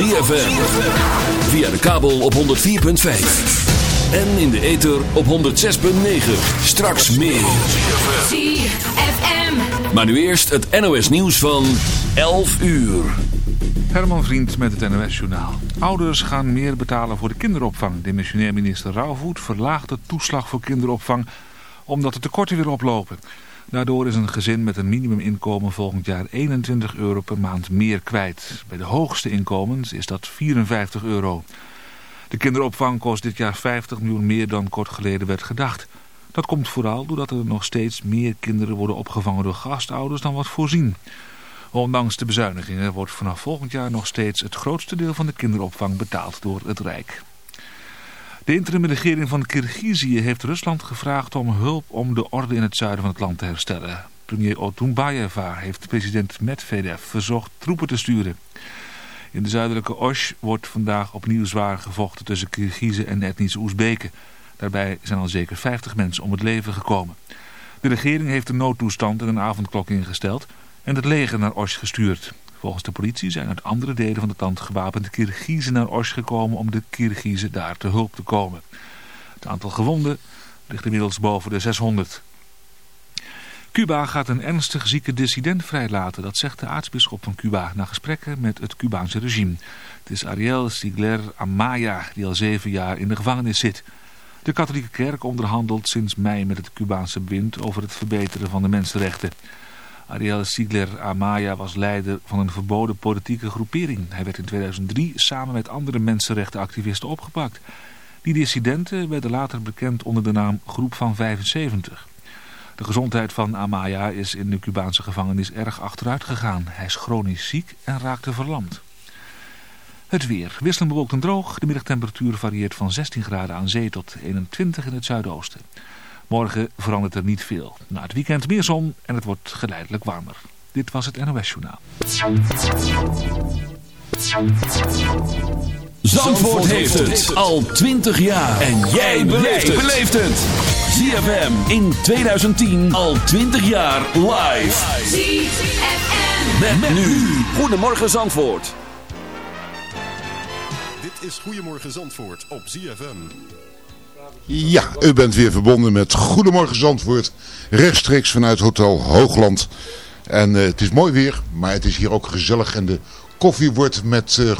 ZFM. Via de kabel op 104.5. En in de ether op 106.9. Straks meer. ZFM. Maar nu eerst het NOS nieuws van 11 uur. Herman Vriend met het NOS-journaal. Ouders gaan meer betalen voor de kinderopvang. Demissionair minister Rauwvoet verlaagt de toeslag voor kinderopvang... omdat de tekorten weer oplopen. Daardoor is een gezin met een minimuminkomen volgend jaar 21 euro per maand meer kwijt. Bij de hoogste inkomens is dat 54 euro. De kinderopvang kost dit jaar 50 miljoen meer dan kort geleden werd gedacht. Dat komt vooral doordat er nog steeds meer kinderen worden opgevangen door gastouders dan wat voorzien. Ondanks de bezuinigingen wordt vanaf volgend jaar nog steeds het grootste deel van de kinderopvang betaald door het Rijk. De interim-regering van Kirgizië heeft Rusland gevraagd om hulp om de orde in het zuiden van het land te herstellen. Premier Otunbayeva heeft president Medvedev verzocht troepen te sturen. In de zuidelijke Osh wordt vandaag opnieuw zwaar gevochten tussen Kirgizen en etnische Oezbeken. Daarbij zijn al zeker 50 mensen om het leven gekomen. De regering heeft een noodtoestand en een avondklok ingesteld en het leger naar Osh gestuurd. Volgens de politie zijn uit andere delen van het land gewapende Kirgizen naar Osh gekomen om de Kirgizen daar te hulp te komen. Het aantal gewonden ligt inmiddels boven de 600. Cuba gaat een ernstig zieke dissident vrijlaten, dat zegt de aartsbisschop van Cuba na gesprekken met het Cubaanse regime. Het is Ariel Sigler Amaya die al zeven jaar in de gevangenis zit. De katholieke kerk onderhandelt sinds mei met het Cubaanse bewind over het verbeteren van de mensenrechten. Ariel Sigler Amaya was leider van een verboden politieke groepering. Hij werd in 2003 samen met andere mensenrechtenactivisten opgepakt. Die dissidenten werden later bekend onder de naam Groep van 75. De gezondheid van Amaya is in de Cubaanse gevangenis erg achteruit gegaan. Hij is chronisch ziek en raakte verlamd. Het weer. Wisselend bewolkt en droog. De middagtemperatuur varieert van 16 graden aan zee tot 21 in het zuidoosten. Morgen verandert er niet veel. Na het weekend meer zon en het wordt geleidelijk warmer. Dit was het NOS Journaal. Zandvoort heeft het al 20 jaar. En jij beleeft het. ZFM in 2010 al 20 jaar live. ZFM. Met, nu. Goedemorgen Zandvoort. Dit is Goedemorgen Zandvoort op ZFM. Ja, u bent weer verbonden met Goedemorgen Zandvoort, rechtstreeks vanuit Hotel Hoogland. En eh, het is mooi weer, maar het is hier ook gezellig en de koffie wordt met eh,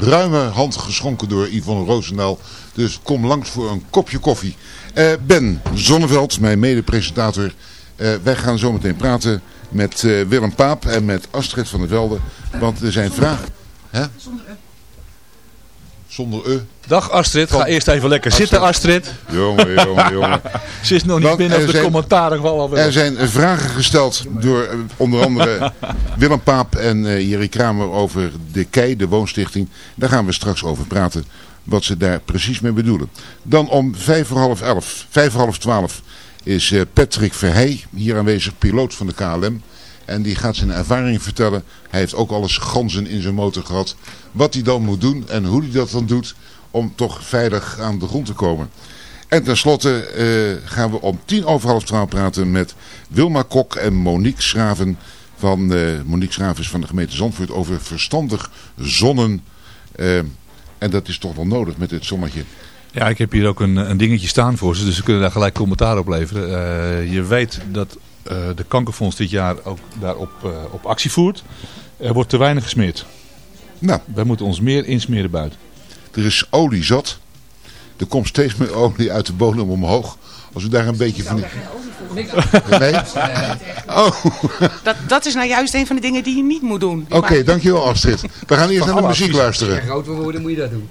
ruime hand geschonken door Yvonne Roosendaal. Dus kom langs voor een kopje koffie. Eh, ben Zonneveld, mijn mede-presentator. Wij gaan zo meteen praten met Willem Paap en met Astrid van der Velde. Want er zijn vragen... Hè? Zonder e. Dag Astrid, ga eerst even lekker zitten Astrid. Jongen, jongen, jongen. Ze is nog niet Want binnen op de zijn- commentaren wel al Er zijn vragen gesteld door eh, onder andere Willem Paap en eh Jerry Kramer over de KEI, de woonstichting. Daar gaan we straks over praten, wat ze daar precies mee bedoelen. Dan om vijf voor half elf, vijf voor half twaalf is eh, Patrick Verheij hier aanwezig, piloot van de KLM. En die gaat zijn ervaring vertellen. Hij heeft ook al eens ganzen in zijn motor gehad. Wat hij dan moet doen en hoe hij dat dan doet om toch veilig aan de grond te komen. En tenslotte eh, gaan we om tien over half twaalf praten met Wilma Kok en Monique Schraven. Van, eh, Monique Schraven is van de gemeente Zandvoort over verstandig zonnen. Eh, en dat is toch wel nodig met dit zonnetje. Ja, ik heb hier ook een, een dingetje staan voor ze, dus ze kunnen daar gelijk commentaar op leveren. Je weet dat de kankerfonds dit jaar ook daarop eh, op actie voert. Er wordt te weinig gesmeerd. Nou, Wij moeten ons meer insmeren buiten. er is olie zat. Er komt steeds meer olie uit de bodem omhoog. Als we daar een beetje van... Nee? Oh, Dat, dat is nou juist een van de dingen die je niet moet doen. oké, dankjewel Astrid. We gaan eerst naar de muziek luisteren. groot wil worden moet je dat doen.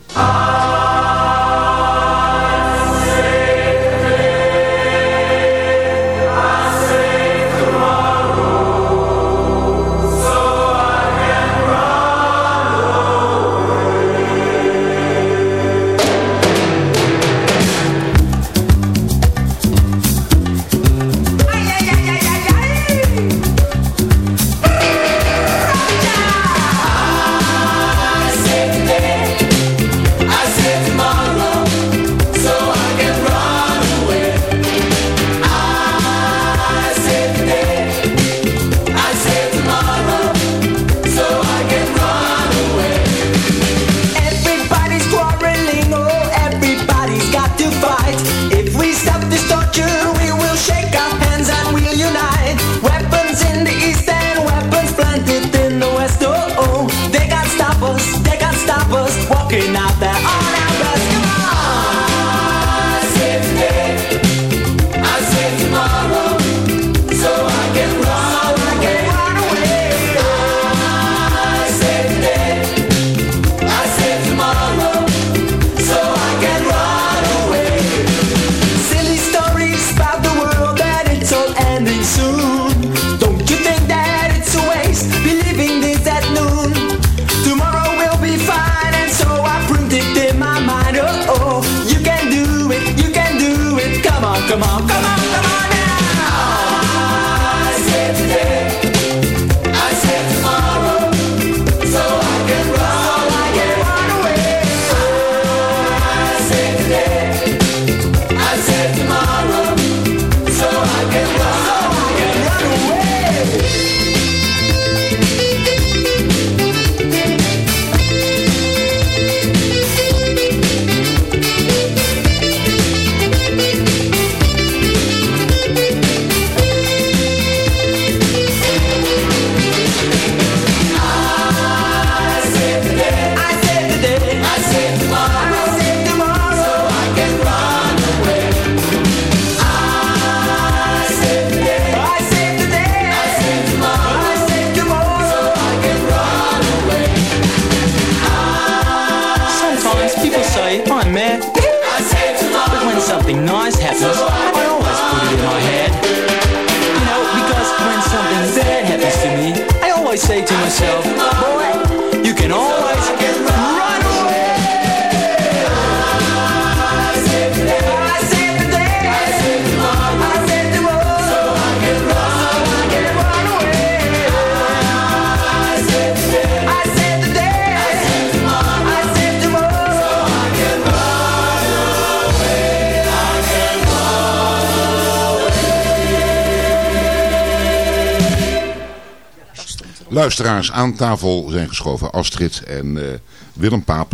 Aan tafel zijn geschoven. Astrid en eh, Willem Paap.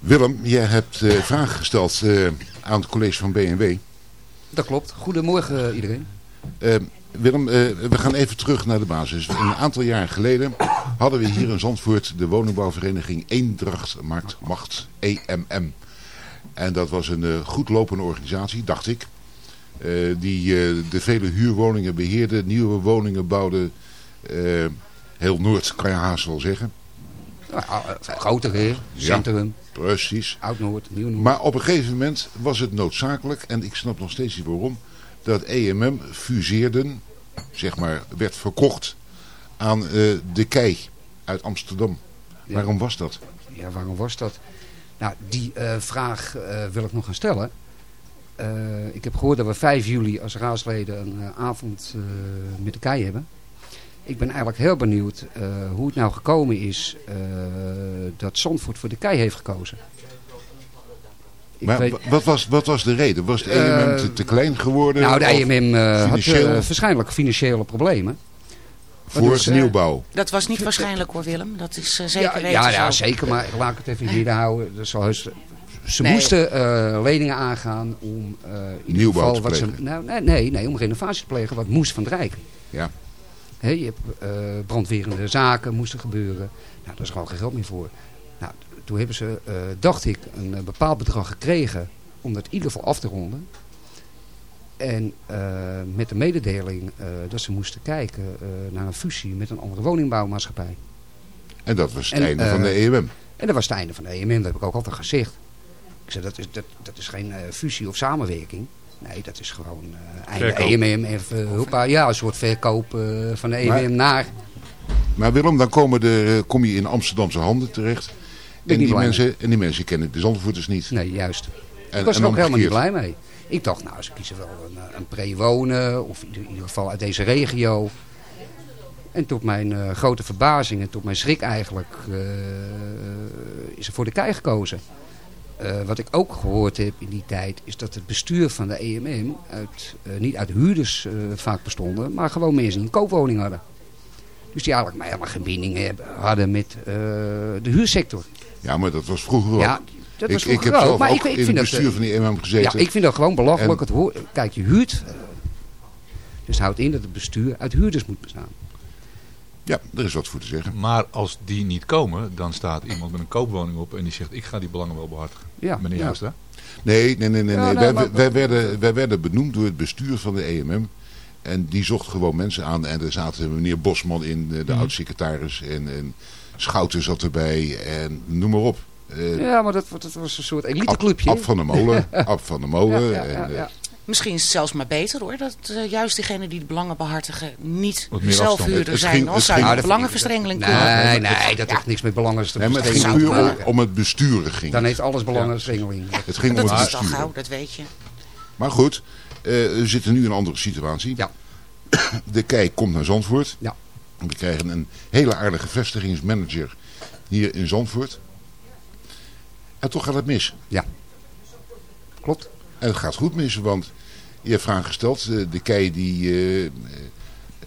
Willem, jij hebt eh vragen gesteld eh, aan het college van BNW. Dat klopt. Goedemorgen iedereen. Willem, we gaan even terug naar de basis. Een aantal jaar geleden hadden we hier in Zandvoort de woningbouwvereniging Eendracht Maakt Macht, EMM. En dat was een goed lopende organisatie, dacht ik. die de vele huurwoningen beheerde, nieuwe woningen bouwde. Heel Noord kan je haast wel zeggen. Nou, eh, groter. Centrum, Precies. Oud-Noord, Nieuw-Noord. Maar op een gegeven moment was het noodzakelijk, en ik snap nog steeds niet waarom, dat EMM fuseerden, zeg maar, werd verkocht aan eh, de Kei uit Amsterdam. Ja. Waarom was dat? Ja, waarom was dat? Nou, die eh, vraag wil ik nog gaan stellen. Ik heb gehoord dat we 5 juli als raadsleden een avond met de KEI hebben. Ik ben eigenlijk heel benieuwd eh, hoe het nou gekomen is eh, dat Zandvoort voor de KEI heeft gekozen. Ik Maar weet- wat, was, wat was de reden? Was de Eh, EMM te, te klein geworden? nou, de EMM eh, had financieel? eh, waarschijnlijk financiële problemen. voor ze- nieuwbouw? Dat was niet waarschijnlijk hoor Willem. Dat is zeker ja, weten ja, ja, zeker. Maar laat ik het even het midden houden. Dat zal heus- ze Nee. moesten eh, leningen aangaan om eh, in ieder geval te wat ze, plegen. nou, nee, nee, nee, om renovatie te plegen wat moest van het Rijk. Ja. Hè, je hebt eh, brandwerende zaken moesten gebeuren. Nou, daar is gewoon geen geld meer voor. Nou, toen hebben ze, eh, dacht ik, een eh, bepaald bedrag gekregen om dat in ieder geval af te ronden. En met de mededeling dat ze moesten kijken naar een fusie met een andere woningbouwmaatschappij. En dat was het En, einde van de EMM. En dat was het einde van de EMM, dat heb ik ook altijd gezegd. Ik zei, dat is, dat, dat is geen fusie of samenwerking. Nee, dat is gewoon eh einde Verkoop. EMM. Even, hoppa, ja, een soort verkoop eh, van de EMM Maar- naar... Maar Willem, dan komen de, kom je in Amsterdamse handen terecht. En die, mensen, en die mensen kennen de Zandvoorters niet. Nee, juist. En, ik was er ook helemaal niet blij mee. Ik dacht, nou, ze kiezen wel een, eh, een pre-wonen. Of in ieder- geval uit deze regio. En tot mijn eh, grote verbazing en tot mijn schrik eigenlijk... eh, is er voor de kei gekozen. Eh, wat ik ook gehoord heb in die tijd... is dat het bestuur van de EMM... Uit, eh, niet uit huurders eh, vaak bestonden... maar gewoon mensen die een koopwoning hadden. Dus die eigenlijk maar helemaal geen binding hebben, hadden met de huursector. Ja, maar dat was vroeger ook. Ja, dat was ik, ik vroeger heb zelf Maar ook ik, ik in het vind bestuur van die EMM gezeten. ja, ik vind dat gewoon belachelijk. En- Het hoort- kijk, je huurt. dus houdt in dat het bestuur uit huurders moet bestaan. Ja, er is wat voor te zeggen. Maar als die niet komen, dan staat iemand met een koopwoning op en die zegt ik ga die belangen wel behartigen. Ja, Meneer ja. Nee, nee, nee. nee, Ja, nee. nee, wij, maar- wij, werden, wij werden benoemd door het bestuur van de EMM. En die zocht gewoon mensen aan. En er zaten meneer Bosman in, eh, de Mhm. oud-secretaris. En, en Schouten zat erbij. En noem maar op. Eh, Ja, maar dat, dat was een soort eliteclubje. Ab, Ab van der Molen. Ab van der Molen. Ja, ja, en, eh, ja. Misschien is het zelfs maar beter hoor. Dat eh, juist diegenen die de belangen behartigen niet zelfhuurder zijn. ging- Als het zou je Nou, belangenverstrengeling Nee, kunnen. nee, dat heeft niks met belangen te nee, maar het ging om, maken. om het besturen. Ging Dan heeft alles belangenverstrengeling. het ging om Dat het is het al besturen. gauw, dat weet je. Maar goed, eh, we zitten nu in een andere situatie. Ja. De kei komt naar Zandvoort. Ja. We krijgen een hele aardige vestigingsmanager hier in Zandvoort. En toch gaat het mis. Klopt. En het gaat goed mis, want je hebt vragen gesteld. eh, De kei die eh,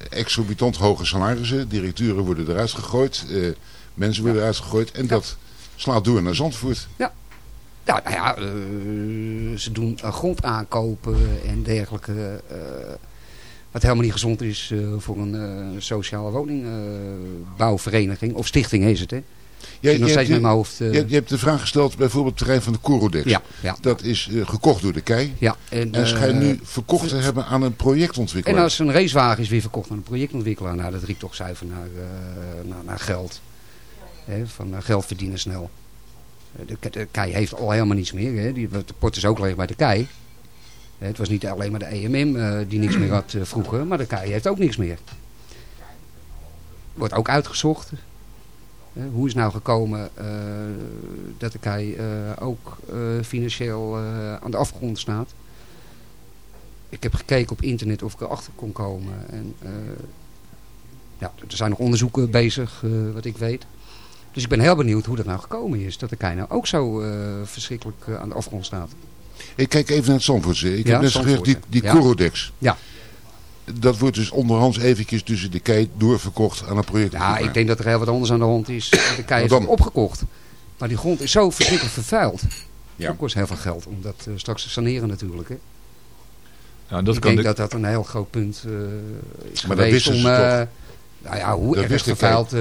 exorbitant hoge salarissen. Directeuren worden eruit gegooid. eh, mensen worden eruit gegooid. En dat slaat door naar Zandvoort. Ja, nou ja, eh, ze doen eh, grond aankopen en dergelijke. eh, wat helemaal niet gezond is eh, voor een eh, sociale woningbouwvereniging. of stichting is het, hè? Nog je steeds hebt- met mijn hoofd. eh, je, je hebt de vraag gesteld bijvoorbeeld het terrein van de Corodex. ja, ja, Dat is eh, gekocht door de kei. ja. En, En schijnt eh, nu verkocht te hebben aan een En projectontwikkelaar. als een racewagen is weer verkocht aan een projectontwikkelaar, nou, dat riekt toch zuiver naar, naar, naar geld. Hè, van geld verdienen snel. De, de kei heeft al helemaal niets meer. Hè. Die, de pot is ook leeg bij de kei. Het was niet alleen maar de EMM die niks meer had vroeger, maar de KEI heeft ook niks meer. Wordt ook uitgezocht. Hoe is nou gekomen eh, dat de KEI eh, ook eh, financieel aan de afgrond staat? Ik heb gekeken op internet of ik erachter kon komen. En, ja, er zijn nog onderzoeken bezig, wat ik weet. Dus ik ben heel benieuwd hoe dat nou gekomen is. Dat de KEI nou ook zo verschrikkelijk aan de afgrond staat. Ik kijk even naar het Zandvoortse. Ik Ja, heb net gezegd, die, die ja. Corodex. Ja. Dat wordt dus onderhands eventjes tussen de kei doorverkocht aan een project. Ja, ik denk dat er heel wat anders aan de hand is. De KEI het opgekocht. Maar die grond is zo verschrikkelijk vervuild. Ja. Dat kost heel veel geld om dat eh, straks te saneren natuurlijk. Hè. Ja, dat ik kan denk de- dat dat een heel groot punt eh, is Maar dat geweest om... ze eh, toch? nou ja, hoe Dat erg wist de vervuild...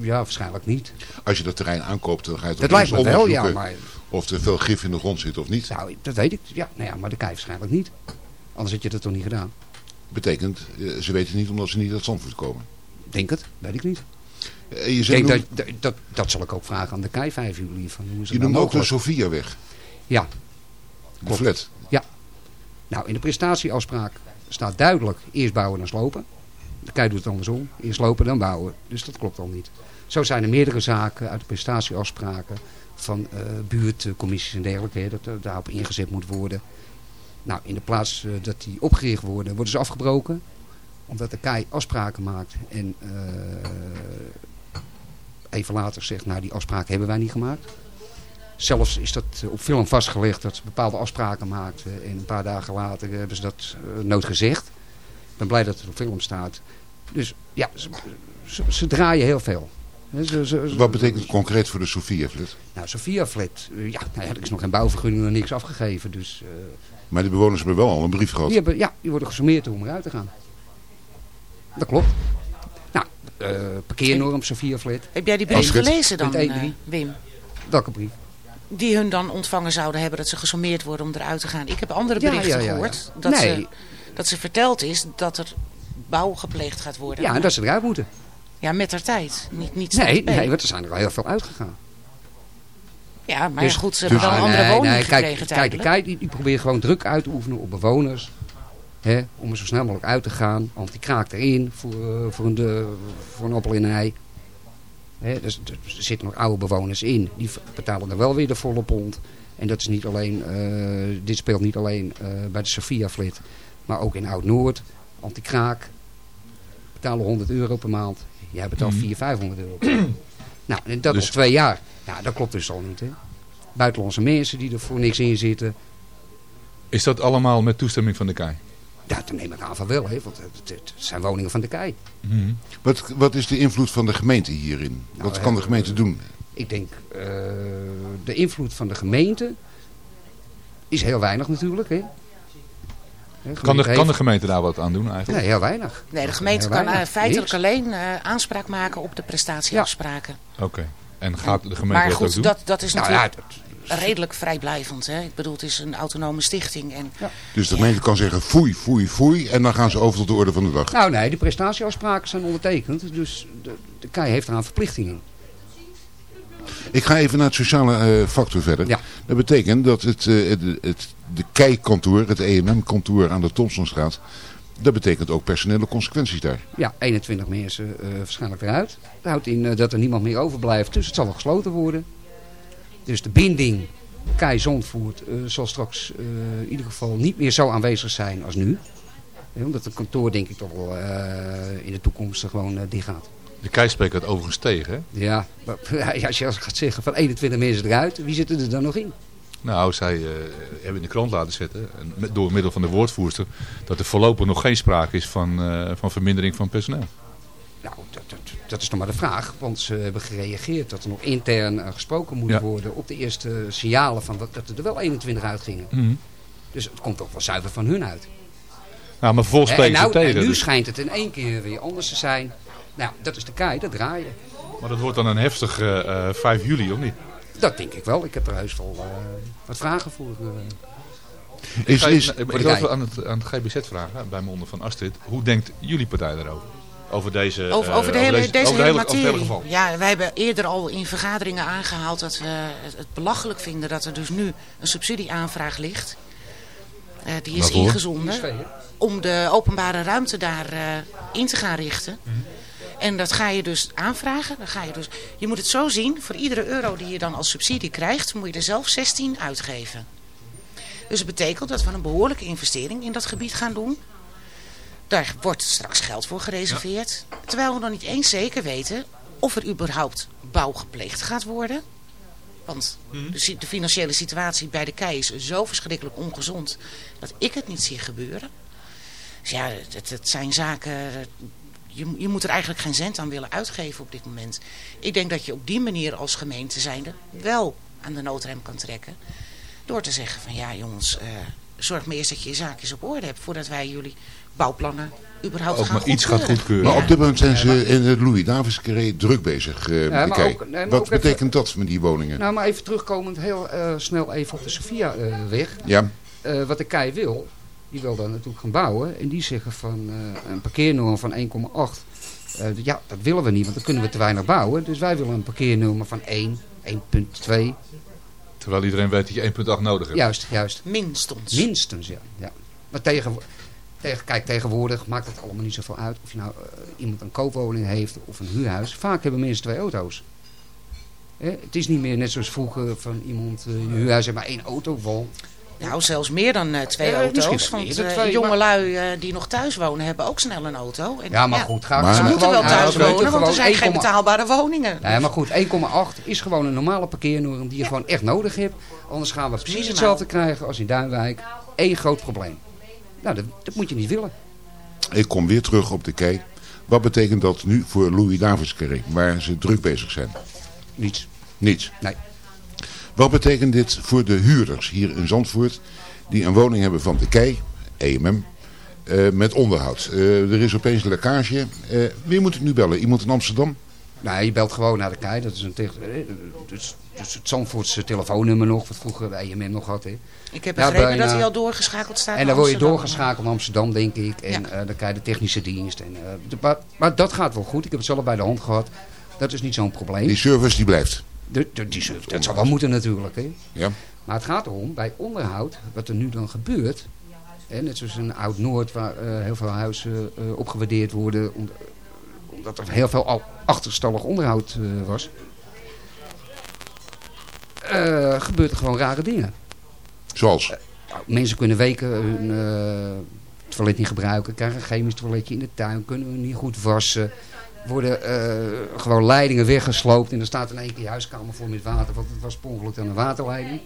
ja, waarschijnlijk niet. Als je dat terrein aankoopt, dan ga je toch Dat lijkt eerst me wel, ja. onderzoeken Maar of er veel gif in de grond zit of niet. nou, dat weet ik. Ja, nou ja, maar de KEI waarschijnlijk niet. Anders had je dat toch niet gedaan. Betekent, eh, ze weten niet omdat ze niet uit Zandvoort komen. Denk het, weet ik niet. Eh, Je, dat, dat, dat, zal ik ook vragen aan de KEI 5 juli. Van, hoe is je nou noemt ook de mogelijk? Sofiaweg. Ja, De flat. Nou, in de prestatieafspraak staat duidelijk eerst bouwen dan slopen. De KEI doet het andersom. Eerst slopen dan bouwen. Dus dat klopt al niet. Zo zijn er meerdere zaken uit de prestatieafspraken van eh, buurtcommissies en dergelijke. Hè, dat er daarop ingezet moet worden. Nou, in de plaats eh, dat die opgericht worden, worden ze afgebroken. Omdat de KEI afspraken maakt. En eh, even later zegt, nou die afspraken hebben wij niet gemaakt. Zelfs is dat eh, op film vastgelegd dat ze bepaalde afspraken maakten. En een paar dagen later hebben ze dat nooit gezegd. Ik ben blij dat het op film staat. Dus ja, ze draaien heel veel. Wat betekent het concreet voor de Sofia-flat? Nou, Sophia Flat, eh, ja, nou ja, er is nog geen bouwvergunning en niks afgegeven. Dus eh, Maar de bewoners hebben wel al een brief gehad. die, hebben, ja, die worden gesommeerd om eruit te gaan. Dat klopt. Nou, eh, parkeernorm Sophia Flat. Heb jij die brief gelezen dan, Punt 1-3. Wim? Welke brief? Die hun dan ontvangen zouden hebben dat ze gesommeerd worden om eruit te gaan. Ik heb andere Ja, berichten ja, ja, ja. gehoord. Dat, Nee. ze, dat ze verteld is dat er bouw gepleegd gaat worden. Ja, en dat ze eruit moeten. Ja, met haar tijd. Niet, niet Nee, nee, want er zijn er al heel veel uitgegaan. Ja, maar Dus- ja, goed, ze hebben dus- wel een Ah, andere nee, woning nee, gekregen kijk, kijk, de die, die probeert gewoon druk uit te oefenen op bewoners. Hè, om er zo snel mogelijk uit te gaan. Want die kraakt erin voor, eh, voor, een, de, voor een appel in een ei. Hè, dus, er zitten nog oude bewoners in. Die betalen er wel weer de volle pond. En dat is niet alleen, eh, dit speelt niet alleen eh, bij de Sophia Flat. Maar ook in Oud-Noord. Anti-kraak. Betalen 100 euro per maand. Jij betaalt 400, 500 euro. Nou, en dat Dus- al twee jaar. Ja, dat klopt dus al niet. Hè. Buitenlandse mensen die er voor niks in zitten. Is dat allemaal met toestemming van de KEI? Ja, dat neem ik aan van wel. Hè, want het, het zijn woningen van de KEI. Mhm. Wat, wat is de invloed van de gemeente hierin? Nou, wat kan de gemeente doen? Ik denk, eh, de invloed van de gemeente is heel weinig natuurlijk. Hè. Kan, de, gemeente kan de gemeente daar wat aan doen eigenlijk? Nee, heel weinig. Nee, de gemeente Heel kan weinig. eh, feitelijk Niks. alleen eh, aanspraak maken op de prestatieafspraken. Oké. En gaat de gemeente Maar dat ook goed, doen? dat, dat is Nou ja, natuurlijk redelijk vrijblijvend. Hè? Ik bedoel, het is een autonome stichting. En Dus de gemeente kan zeggen foei, foei, foei. En dan gaan ze over tot de orde van de dag. nou nee, de prestatieafspraken zijn ondertekend. Dus de, de KEI heeft eraan verplichtingen. Ik ga even naar het sociale eh, factor verder. Ja. Dat betekent dat het, eh, het, het, de KEI-kantoor, het EMM-kantoor aan de Thomsonstraat... dat betekent ook personele consequenties daar. Ja, 21 mensen eh, waarschijnlijk eruit. Dat houdt in eh, dat er niemand meer overblijft. Dus het zal wel gesloten worden. Dus de binding KEI Zondvoort eh, zal straks eh, in ieder geval niet meer zo aanwezig zijn als nu. Ja, omdat het kantoor denk ik toch wel eh, in de toekomst gewoon eh, dicht gaat. De KEI spreekt het overigens tegen, hè? Ja, maar, ja, als je als gaat zeggen van 21 mensen eruit, wie zitten er dan nog in? Nou, zij eh, hebben in de krant laten zetten, en door middel van de woordvoerster, dat er voorlopig nog geen sprake is van, eh, van vermindering van personeel. Nou, dat, dat, dat is nog maar de vraag. Want ze hebben gereageerd dat er nog intern eh, gesproken moet Ja. worden op de eerste signalen van dat, dat er wel 21 uitgingen. Mhm. Dus het komt ook wel zuiver van hun uit. Nou, maar vervolgens Hè, en, nou, en tegen. nu dus- schijnt het in één keer weer anders te zijn. Nou, dat is de kei, dat draaien. Maar dat wordt dan een heftig eh, eh, 5 juli, of niet? Dat denk ik wel. Ik heb er heus wel eh, wat vragen voor. eh. Is, Ga- is, ik wil even aan het, aan het GBZ vragen, bij monden van Astrid. Hoe denkt jullie partij daarover? Over deze, over, eh, over de hele, deze, over hele over het hele materie. geval. ja, wij hebben eerder al in vergaderingen aangehaald dat we het, het belachelijk vinden dat er dus nu een subsidieaanvraag ligt. Eh, die is Waarvoor? ingezonden om de openbare ruimte daar eh, in te gaan richten. En dat ga je dus aanvragen. Dan ga je, dus, je moet het zo zien, voor iedere euro die je dan als subsidie krijgt, moet je er zelf 16 uitgeven. Dus het betekent dat we een behoorlijke investering in dat gebied gaan doen. Daar wordt straks geld voor gereserveerd. Terwijl we nog niet eens zeker weten of er überhaupt bouw gepleegd gaat worden. Want de, si- de financiële situatie bij de KEI is zo verschrikkelijk ongezond dat ik het niet zie gebeuren. Dus ja, het, het zijn zaken... Je, je moet er eigenlijk geen cent aan willen uitgeven op dit moment. Ik denk dat je op die manier als gemeente zijnde wel aan de noodrem kan trekken. Door te zeggen van ja jongens, eh, zorg maar eerst dat je je zaakjes op orde hebt voordat wij jullie bouwplannen überhaupt Ook gaan maar iets gaat goedkeuren. Maar Ja. op dit moment zijn ze in het Louis Davis carré druk bezig eh, met maar de kei. ook- nee, maar Wat ook even- betekent dat met die woningen? Nou, maar even terugkomend heel eh, snel even op de Sophia-weg. ja, Eh, wat de KEI wil, die wil daar natuurlijk gaan bouwen. En die zeggen van eh, een parkeernorm van 1,8. Eh, ja, dat willen we niet, want dan kunnen we te weinig bouwen. Dus wij willen een parkeernorm van 1, 1,2. Terwijl iedereen weet dat je 1.8 nodig hebt. Juist, juist. Minstens. Minstens, ja. ja. Maar tegen, tegen, kijk, tegenwoordig maakt het allemaal niet zoveel uit of je nou eh, iemand een koopwoning heeft of een huurhuis. Vaak hebben mensen twee auto's. Hè, het is niet meer net zoals vroeger van iemand eh, een huurhuis heeft maar één auto. Wel, Nou, zelfs meer dan eh, twee Ja, auto's. Want eh, twee, jongelui eh, die nog thuis wonen hebben ook snel een auto. En, Ja, maar goed, ga, Maar- Ze moeten wel thuis wonen, want er zijn geen 1,8 betaalbare woningen. Nee, maar goed, 1,8 is gewoon een normale parkeernorm die je gewoon echt nodig hebt. Anders gaan we precies Minimaal. hetzelfde krijgen als in Duinwijk. Eén groot probleem. Nou, dat, dat moet je niet willen. ik kom weer terug op de kei. Wat betekent dat nu voor Louis Davis carré, waar ze druk bezig zijn? Niets. Niets. Nee. Wat betekent dit voor de huurders hier in Zandvoort die een woning hebben van de kei, EMM, eh, met onderhoud? Eh, er is opeens een lekkage. Eh, wie moet ik nu bellen? Iemand in Amsterdam? Nou, je belt gewoon naar de KEI. Dat is een tegen, dus, dus het Zandvoortse telefoonnummer nog, wat vroeger de EMM nog had. Hè. Ik heb Ja, begrepen bijna. dat hij al doorgeschakeld staat En dan word je doorgeschakeld naar Amsterdam, denk ik. En Ja. eh, dan krijg je de technische dienst. En, eh, de- maar, maar dat gaat wel goed. Ik heb het zelf bij de hand gehad. Dat is niet zo'n probleem. Die service die blijft. De, de, die, dat zal wel moeten natuurlijk. Hè. Ja. Maar het gaat erom, bij onderhoud, wat er nu dan gebeurt... Hè, net zoals in Oud-Noord, waar eh, heel veel huizen eh, opgewaardeerd worden... om- omdat er heel veel al achterstallig onderhoud eh, was... eh, gebeurt er gewoon rare dingen. Zoals? Nou, mensen kunnen weken hun eh, toilet niet gebruiken, krijgen een chemisch toiletje in de tuin, kunnen niet goed wassen. Worden eh, gewoon leidingen weggesloopt en er staat in één keer je huiskamer vol met water, want het was per ongeluk dan een waterleiding.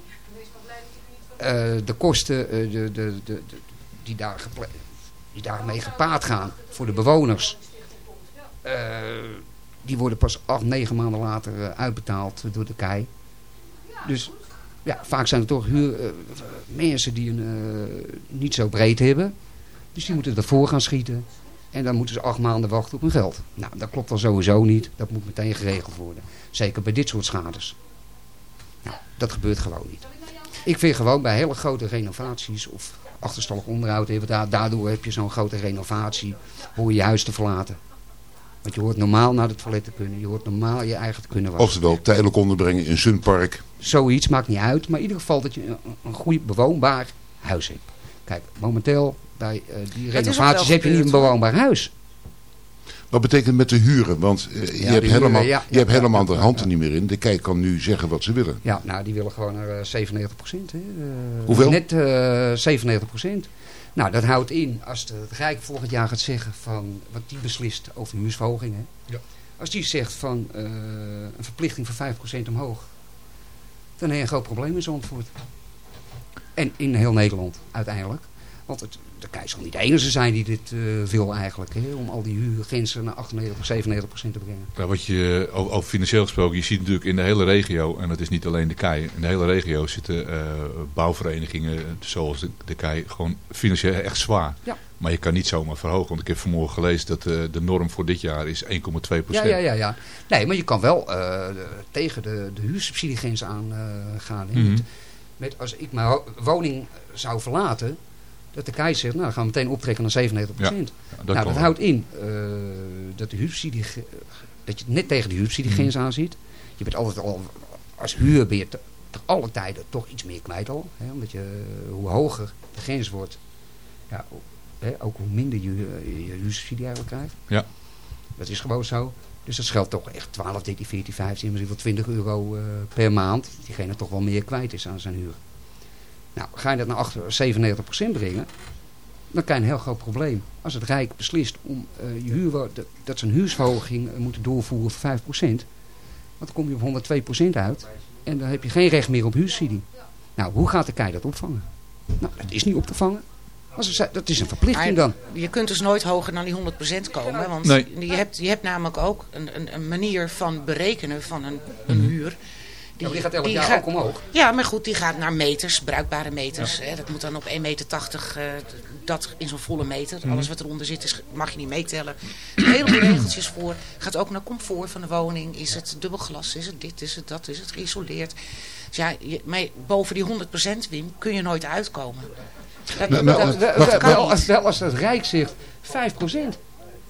Eh, de kosten eh, de, de, de, die, daar die daarmee gepaard gaan voor de bewoners, die worden pas acht, negen maanden later uitbetaald door de KEI. Dus ja, vaak zijn het toch huur, mensen die een niet zo breed hebben. Dus die moeten ervoor gaan schieten. En dan moeten ze acht maanden wachten op hun geld. Nou, dat klopt dan sowieso niet. Dat moet meteen geregeld worden. Zeker bij dit soort schades. Nou, dat gebeurt gewoon niet. Ik vind gewoon bij hele grote renovaties of achterstallig onderhoud hebben, daardoor heb je zo'n grote renovatie, hoor je je huis te verlaten. Want je hoort normaal naar de toilet te kunnen, je hoort normaal je eigen te kunnen wassen. Oftewel tijdelijk onderbrengen in Sunpark. Zoiets maakt niet uit, maar in ieder geval dat je een, een goed bewoonbaar huis hebt. Kijk, momenteel bij eh, die renovaties heb je niet een bewoonbaar huis. Wat betekent met de huren? Want eh, je hebt huren, helemaal, ja, je hebt helemaal ja, de hand ja. er niet meer in. De kei kan nu zeggen wat ze willen. Ja, nou, die willen gewoon naar eh, 97 procent. Hoeveel? Net eh 97 procent. Nou, dat houdt in, als de, het Rijk volgend jaar gaat zeggen van, wat die beslist over huursverhogingen. Ja. Als die zegt van eh, een verplichting van 5 procent omhoog, dan heb je een groot probleem in Zandvoort. En in heel Nederland, uiteindelijk. Want het, de kei zal niet de enige zijn die dit eh, wil eigenlijk. Hè, om al die huurgrenzen naar 98, 97 procent te brengen. Nou, wat je, o- over financieel gesproken, je ziet natuurlijk in de hele regio, en dat is niet alleen de KEI, in de hele regio zitten eh, bouwverenigingen zoals de, de KEI gewoon financieel echt zwaar. Ja. Maar je kan niet zomaar verhogen, want ik heb vanmorgen gelezen dat eh, de norm voor dit jaar is 1,2 procent. Ja, ja, ja, ja. Nee, maar je kan wel eh, de- tegen de, de huursubsidiegrens aan eh, gaan. hè. Mhm. met, met, als ik mijn woning zou verlaten, dat de KEI zegt, nou dan gaan we meteen optrekken naar 97 procent. Ja, dat nou, dat houdt in eh, dat, de huursubsidie, dat je net tegen de huursubsidiegrens Mhm. aan ziet. Je bent altijd al, als huur ben je te- te alle tijden toch iets meer kwijt al. Hè, omdat je, eh, hoe hoger de grens wordt, ja, hè, ook hoe minder je, eh, je huursubsidie eigenlijk krijgt. Ja. Dat is gewoon zo. Dus dat scheelt toch echt 12, 13, 14, 15, misschien wel 20 euro per maand. Diegene toch wel meer kwijt is aan zijn huur. Nou, ga je dat naar 8, 97% brengen, dan krijg je een heel groot probleem. Als het Rijk beslist om eh, je huur, dat, dat ze een huursverhoging eh, moeten doorvoeren van 5%, want dan kom je op 102% uit en dan heb je geen recht meer op huursubsidie. Nou, hoe gaat de KEI dat opvangen? Nou, dat is niet op te vangen. Zei- dat is een verplichting dan. Je kunt dus nooit hoger dan die 100% komen. Want Nee. je, hebt, je hebt namelijk ook een, een, een manier van berekenen van een, een Mhm. huur. Die, die gaat elk jaar ook omhoog. Ja, maar goed, die gaat naar meters, bruikbare meters. Hè, dat moet dan op 1,80 meter, eh, dat in zo'n volle meter. Mhm. Alles wat eronder zit is, mag je niet meetellen. Een heleboel regeltjes voor. Gaat ook naar comfort van de woning. Is het dubbel glas, is het dit, is het dat, is het geïsoleerd. Dus ja, je, maar boven die 100% Wim kun je nooit uitkomen. Dat, Nou, dat- nou, dat- Wel, dat wel, kan wel, niet. als, wel als het Rijk zegt 5%.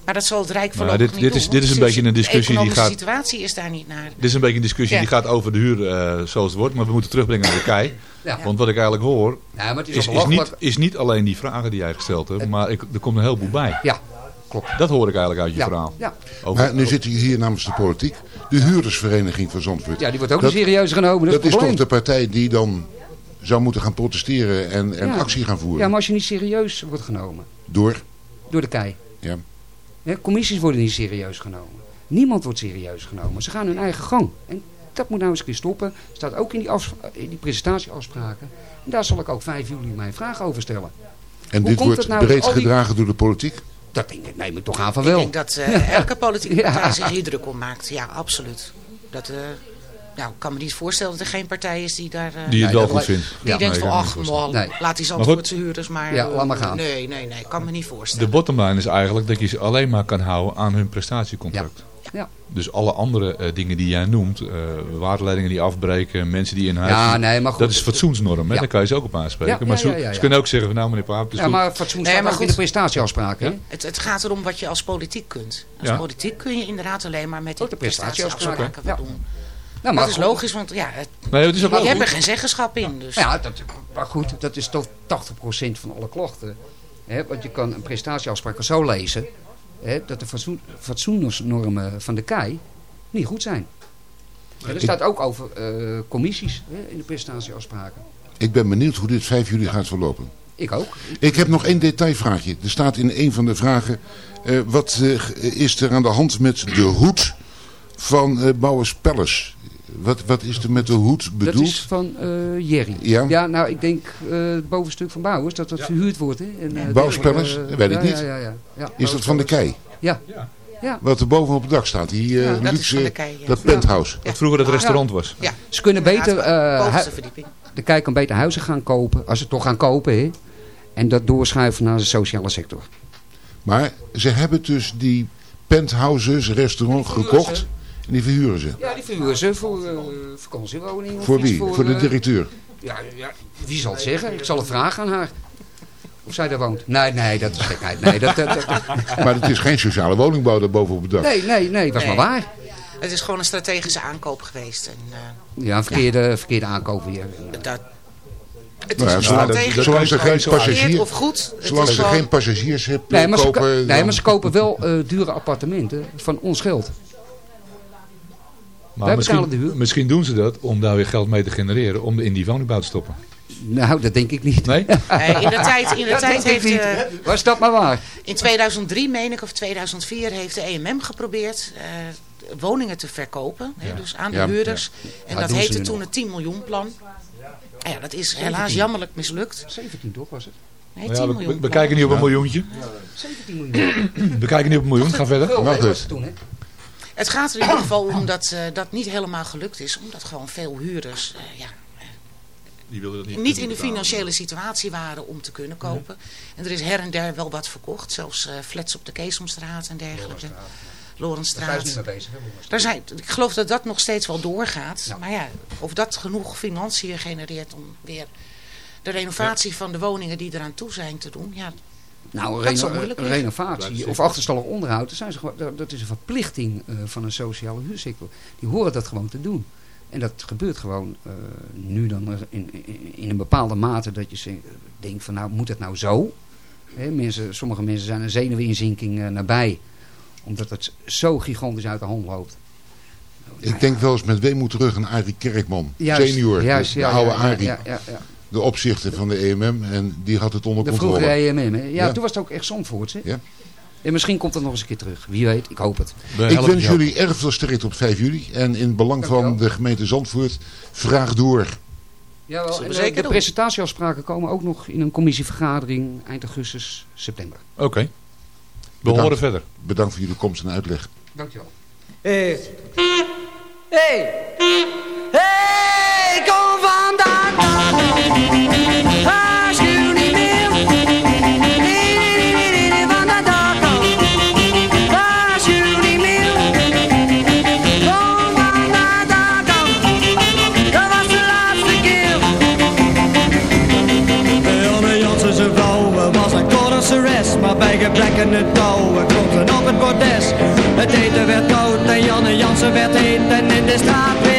Maar dat zal het Rijk Nou, voorlopig dit- niet dit is- dit is een de beetje een discussie die gaat- situatie is daar niet naar. Dit is een beetje een discussie Ja. die gaat over de huur eh, zoals het wordt. Maar we moeten terugbrengen naar de KEI. Ja. Want wat ik eigenlijk hoor, Ja, maar het is, niet, is niet alleen die vragen die jij gesteld hebt. Maar ik, er komt een heleboel bij. Ja, klopt. Dat hoor ik eigenlijk uit je Ja, verhaal. ja. Over- Maar nu zit u hier namens de politiek. De huurdersvereniging van Zandvoort. ja, die wordt ook Dat- niet serieus genomen. Dat, Dat is toch de partij die dan zou moeten gaan protesteren en, en Ja. actie gaan voeren. Ja, maar als je niet serieus wordt genomen Door? door de KEI. Ja. Commissies worden niet serieus genomen. Niemand wordt serieus genomen. Ze gaan hun eigen gang. En dat moet nou eens een keer stoppen. staat ook in die, in die presentatieafspraken. En daar zal ik ook 5 juli mijn vraag over stellen. En Hoe dit komt wordt het nou breed die- gedragen door de politiek? Dat denk ik, neem ik toch aan van Ik wel. denk dat eh, elke politieke Ja. partij zich hier druk om maakt. Ja, absoluut. Dat, eh, nou, ik kan me niet voorstellen dat er geen partij is die daar... eh, Die het wel goed vindt. die Ja, denkt nee, van, ik ach man, Nee. laat die goed. Zandvoortse huurders maar... Ja, eh, laat maar gaan. Nee, nee, nee, kan me niet De voorstellen. bottom line is eigenlijk dat je ze alleen maar kan houden aan hun prestatiecontract. Ja. Dus alle andere eh, dingen die jij noemt, eh waterleidingen die afbreken, mensen die in huis Ja, nee, maar goed. dat is fatsoensnorm. Hè? Ja. Daar kan je ze ook op aanspreken. Ja, ja, maar ze, ja, ja, ja. ze kunnen ook zeggen van nou meneer Paap, het is Ja, goed. maar fatsoen Nee, maar ook in de goed. prestatieafspraken. Het, het gaat erom wat je als politiek kunt. Als Ja. politiek kun je inderdaad alleen maar met die de prestatieafspraken. Ja. doen. Nou, dat is goed. logisch, want ja, het, nee, het is ook je hebt er geen zeggenschap in. Dus. Ja, dat, maar goed, dat is toch 80% van alle klachten. Hè, want je kan een prestatieafspraak zo lezen... Hè, dat de fatsoen, fatsoensnormen van de KEI niet goed zijn. Er staat ook over eh, commissies hè, in de prestatieafspraken. Ik ben benieuwd hoe dit 5 juli gaat verlopen. Ik ook. Ik heb nog één detailvraagje. Er staat in een van de vragen... eh, wat eh, is er aan de hand met de hoed van eh Bouwers Palace? Wat, wat is er met de hoed bedoeld? Dat is van eh, Jerry. Ja. nou, ik denk eh, het bovenstuk van Bouwers, dat dat verhuurd wordt. Hè? En, eh, Bouwspellers? Weet ik ja, niet. Ja, ja, ja. ja. Is dat van de kei? Ja. ja. Wat er boven op het dak staat. Die eh, Ja, dat is luxe, van de kei, ja. dat penthouse. Wat vroeger dat restaurant was. Ja. Ze kunnen beter, eh, de kijk kan beter huizen gaan kopen, als ze toch gaan kopen. Hè? En dat doorschuiven naar de sociale sector. Maar ze hebben dus die penthouses, restaurant gekocht. En die verhuren ze. Ja, die verhuren ze voor eh vakantiewoning. of Voor wie? Voor, de eh, directeur. Ja, ja, wie zal het zeggen? Ik zal het vragen aan haar. Of zij daar woont. Nee, nee, dat is gekheid. Nee, dat, dat, dat- Maar het is geen sociale woningbouw daar boven op het dak. nee, nee, nee, was Nee. maar waar. Het is gewoon een strategische aankoop geweest. En, eh, Ja, verkeerde, verkeerde aankoop weer. dat, het Nou ja, is een strategische zolang ze geen aankoop. passagier- Verkeerd of goed. het Zolang is ze gewoon- geen passagiers hebben Nee, maar ze, kopen... ko- nee, maar ze kopen wel eh, dure appartementen van ons geld. Maar Wij betalen de misschien, huur. misschien doen ze dat om daar weer geld mee te genereren. Om in die woningbouw te stoppen. Nou, dat denk ik niet. Nee? Eh, in de tijd, in de Dat tijd heeft... niet. eh, Was dat maar waar? in 2003, meen ik, of 2004, heeft de EMM geprobeerd eh, woningen te verkopen. Hè, dus aan de Ja, huurders. En Ja, dat heette toen nog. het 10 miljoen plan. Ja, dat is 17. helaas jammerlijk mislukt. 17 toch was het? Nee, Ja, 10 we, miljoen we plan. kijken nu op een miljoentje. 17 miljoen. We kijken nu op een miljoen. Ga verder. Eens. was het toen, hè? Het gaat er in ieder geval om dat eh, dat niet helemaal gelukt is. Omdat gewoon veel huurders eh, ja, Die dat niet in de financiële situatie waren om te kunnen kopen. En er is her en der wel wat verkocht. Zelfs eh, flats op de Keesomstraat en dergelijke. Daar Lorenstraat. niet jongens. Daar zijn, ik geloof dat dat nog steeds wel doorgaat. Ja. Maar ja, of dat genoeg financiën genereert om weer de renovatie van de woningen die eraan toe zijn te doen. Ja, Nou, Dat reno- moeilijk liggen. renovatie of achterstallig onderhoud, dat, zijn ze, gewoon- dat- dat is een verplichting eh, van een sociale huursector. Die horen dat gewoon te doen. En dat gebeurt gewoon eh, nu dan in, in, in een bepaalde mate dat je ze- denkt van nou moet het nou zo? Hè, mensen, sommige mensen zijn een zenuwinzinking eh, nabij. Omdat het zo gigantisch uit de hand loopt. Ik denk wel eens met weemoed terug aan Arie Kerkman. Juist, senior, juist, de, ja, de oude ja, ja, Arie. ja, ja, ja. De opzichter van de EMM. En die had het onder De controle. vroegere EMM. hè? Ja, Ja. toen was het ook echt Zandvoort. Hè? Ja. En misschien komt het nog eens een keer terug. Wie weet, ik hoop het. We Ik wens jullie erg veel sterkte op 5 juli. En in belang van de gemeente Zandvoort, vraag door. Jawel, en de, zeker de doen. presentatieafspraken komen ook nog in een commissievergadering eind augustus, september. Oké. We Bedankt. horen verder. Bedankt voor jullie komst en uitleg. Dankjewel. Hey. Hey. Hey, kom het touwen klonk ze op het bordes. Het eten werd koud en Janne Jansen werd heet en in de straat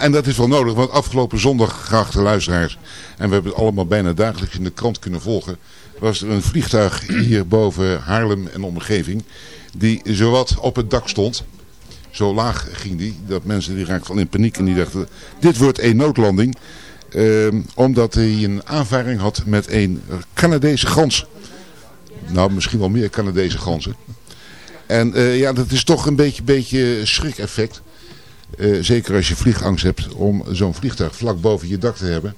En dat is wel nodig, want afgelopen zondag, geachte luisteraars, en we hebben het allemaal bijna dagelijks in de krant kunnen volgen, was er een vliegtuig hier boven Haarlem en omgeving, die zowat op het dak stond. Zo laag ging die, dat mensen die raakten al in paniek en die dachten, dit wordt een noodlanding. Ehm, omdat hij een aanvaring had met een Canadese gans. Nou, misschien wel meer Canadese ganzen. En eh, ja, dat is toch een beetje, beetje schrik-effect. Eh, zeker als je vliegangst hebt om zo'n vliegtuig vlak boven je dak te hebben.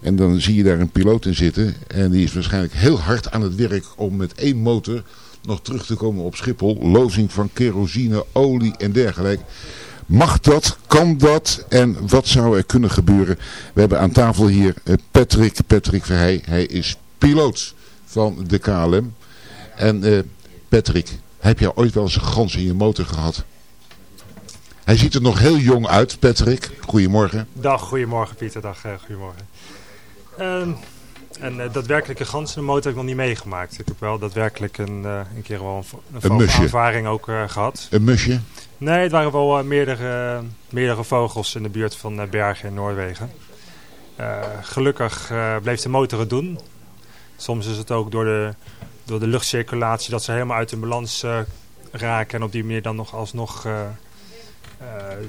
En dan zie je daar een piloot in zitten. En die is waarschijnlijk heel hard aan het werk om met één motor nog terug te komen op Schiphol. Lozing van kerosine, olie en dergelijke. Mag dat? Kan dat? En wat zou er kunnen gebeuren? We hebben aan tafel hier eh, Patrick, Patrick Verheij. Hij is piloot van de KLM. En eh, Patrick, heb jij ooit wel eens een gans in je motor gehad? Hij ziet er nog heel jong uit, Patrick. Goedemorgen. Dag, goedemorgen Pieter. Dag, eh, goedemorgen. Ehm, een eh, daadwerkelijke gans in de motor heb ik nog niet meegemaakt. Ik heb wel daadwerkelijk een, eh, een keer wel een, een, vogelervaring ook eh, gehad. Een musje. Nee, het waren wel meerdere, meerdere vogels in de buurt van Bergen in Noorwegen. Gelukkig bleef de motor het doen. Soms is het ook door de, door de luchtcirculatie dat ze helemaal uit hun balans raken. En op die manier dan nog alsnog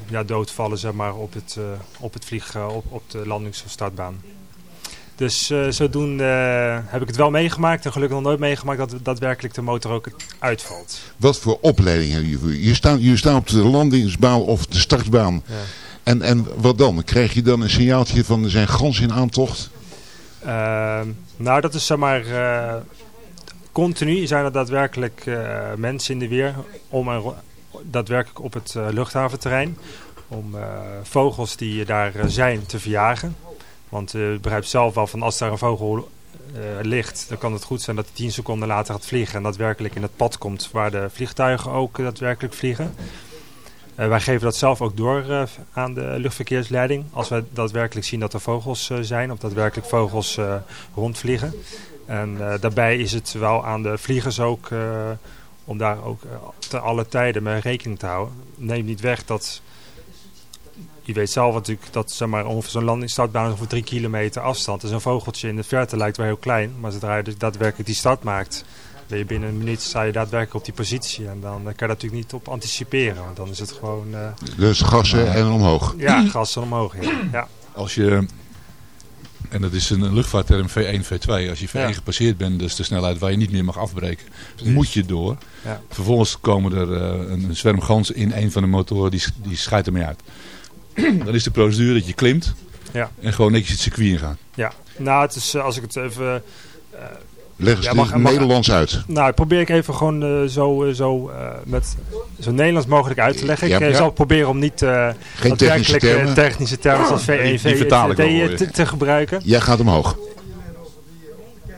ja, doodvallen zeg maar, op, het, eh, op het vlieg, eh, op, op de landings- of startbaan. Dus eh, zodoende eh, heb ik het wel meegemaakt en gelukkig nog nooit meegemaakt dat daadwerkelijk de motor ook uitvalt. Wat voor opleiding hebben jullie? Je staat, je staat op de landingsbaan of de startbaan. Ja. En, en wat dan? Krijg je dan een signaaltje van er zijn gans in aantocht? Ehm, nou, dat is zeg maar. eh, continu zijn er daadwerkelijk eh, mensen in de weer om en daadwerkelijk op het eh, luchthaventerrein. Om eh, vogels die daar eh, zijn te verjagen. Want je begrijpt zelf wel van als daar een vogel ligt, dan kan het goed zijn dat hij 10 seconden later gaat vliegen. En daadwerkelijk in het pad komt waar de vliegtuigen ook daadwerkelijk vliegen. Wij geven dat zelf ook door aan de luchtverkeersleiding. Als wij daadwerkelijk zien dat er vogels zijn of daadwerkelijk vogels rondvliegen. En daarbij is het wel aan de vliegers ook om daar ook eh, te alle tijden mee rekening te houden. Neem niet weg dat... Je weet zelf natuurlijk dat zeg maar, ongeveer zo'n landingsstartbaan is ongeveer drie kilometer afstand. Dus een vogeltje in de verte lijkt wel heel klein. Maar zodra je dus daadwerkelijk die start maakt, ben je binnen een minuut sta je daadwerkelijk op die positie. En dan eh, kan je daar natuurlijk niet op anticiperen. Want dan is het gewoon... eh, Dus gassen en omhoog. ja, gassen omhoog. Ja. ja. Als je, en dat is een luchtvaartterm V1, V2. Als je V1 Ja. gepasseerd bent, is de snelheid waar je niet meer mag afbreken. Moet je door. Ja. Vervolgens komen er eh, een, een zwerm ganzen in een van de motoren, die, die scheidt ermee uit. Dan is de procedure dat je klimt Ja. en gewoon netjes het circuit ingaat. ja. Nou, het is, eh, als ik het even... eh, Leg eens Ja, dit mag- mag- Nederlands uit. Nou, probeer ik even gewoon eh, zo, eh, zo, eh, met zo Nederlands mogelijk uit te leggen. Ja, ik ja. zal proberen om niet eh Geen technische termen. technische termen zoals je. te, te gebruiken. Jij gaat omhoog.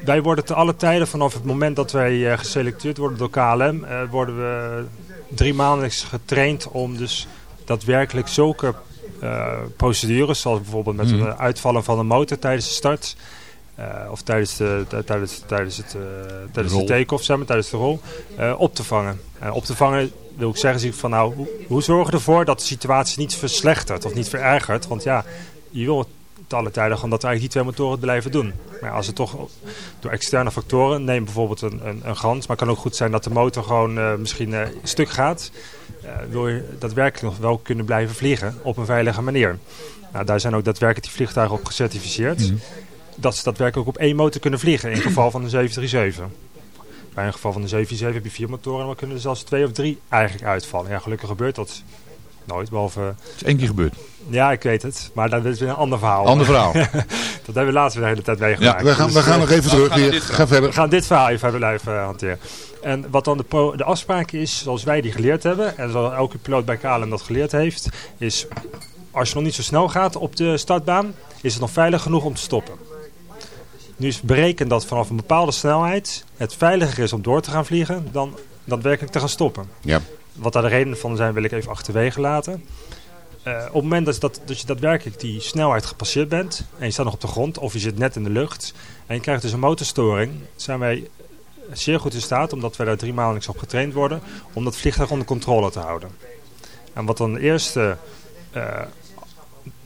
Wij worden te alle tijden vanaf het moment dat wij geselecteerd worden door KLM, worden we drie maanden getraind om dus daadwerkelijk zulke procedures, zoals bijvoorbeeld met Mhm. het uitvallen van een motor tijdens de start, eh, of tijdens de, de- tijdens, tijdens het, eh, tijdens de take-off, zeg maar, tijdens de rol, eh, op te vangen. En op te vangen wil ik zeggen, zie ik van nou, hoe, hoe zorgen we ervoor dat de situatie niet verslechtert of niet verergert? Want ja, je wil te alle tijden gewoon dat we eigenlijk die twee motoren het blijven doen. Maar ja, als het toch door externe factoren, neem bijvoorbeeld een, een, een gans, maar het kan ook goed zijn dat de motor gewoon misschien stuk gaat. Wil je daadwerkelijk nog wel kunnen blijven vliegen op een veilige manier. Nou, daar zijn ook daadwerkelijk die vliegtuigen op gecertificeerd. Mhm. Dat ze daadwerkelijk ook op één motor kunnen vliegen in geval van een 737. Bij een geval van een 747 heb je vier motoren en dan kunnen er zelfs twee of drie eigenlijk uitvallen. Ja, gelukkig gebeurt dat nooit, behalve... Het is één keer gebeurd. Ja, ik weet het. Maar dat is weer een ander verhaal. Ander verhaal. dat hebben we laatst weer de hele tijd meegemaakt. We gaan, Dus, we gaan eh, nog even terug. Weer. Ga we verder. gaan dit verhaal even blijven eh, hanteren. En wat dan de, pro- de afspraak is, zoals wij die geleerd hebben, en zoals elke piloot bij KLM dat geleerd heeft, is als je nog niet zo snel gaat op de startbaan, is het nog veilig genoeg om te stoppen. Nu is berekend dat vanaf een bepaalde snelheid het veiliger is om door te gaan vliegen dan daadwerkelijk te gaan stoppen. Ja. Wat daar de redenen van zijn, wil ik even achterwege laten. Eh, op het moment dat, dat, dat je daadwerkelijk die snelheid gepasseerd bent en je staat nog op de grond of je zit net in de lucht en je krijgt dus een motorstoring, zijn wij zeer goed in staat, omdat wij daar drie maandelijks op getraind worden, om dat vliegtuig onder controle te houden. En wat dan de eerste, eh,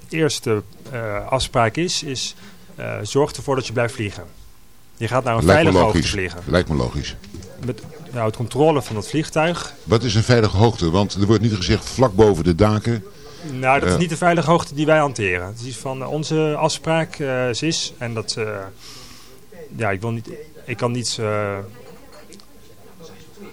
eerste eh, afspraak is, is eh, zorg ervoor dat je blijft vliegen. Je gaat naar een Lijkt veilige hoogte vliegen. Lijkt me logisch. Met nou, het controle van het vliegtuig Wat is een veilige hoogte? Want er wordt niet gezegd vlak boven de daken. Nou, dat is Ja. niet de veilige hoogte die wij hanteren. Het is van eh, onze afspraak eh, is, en dat, eh, ja, ik wil niet, ik kan niet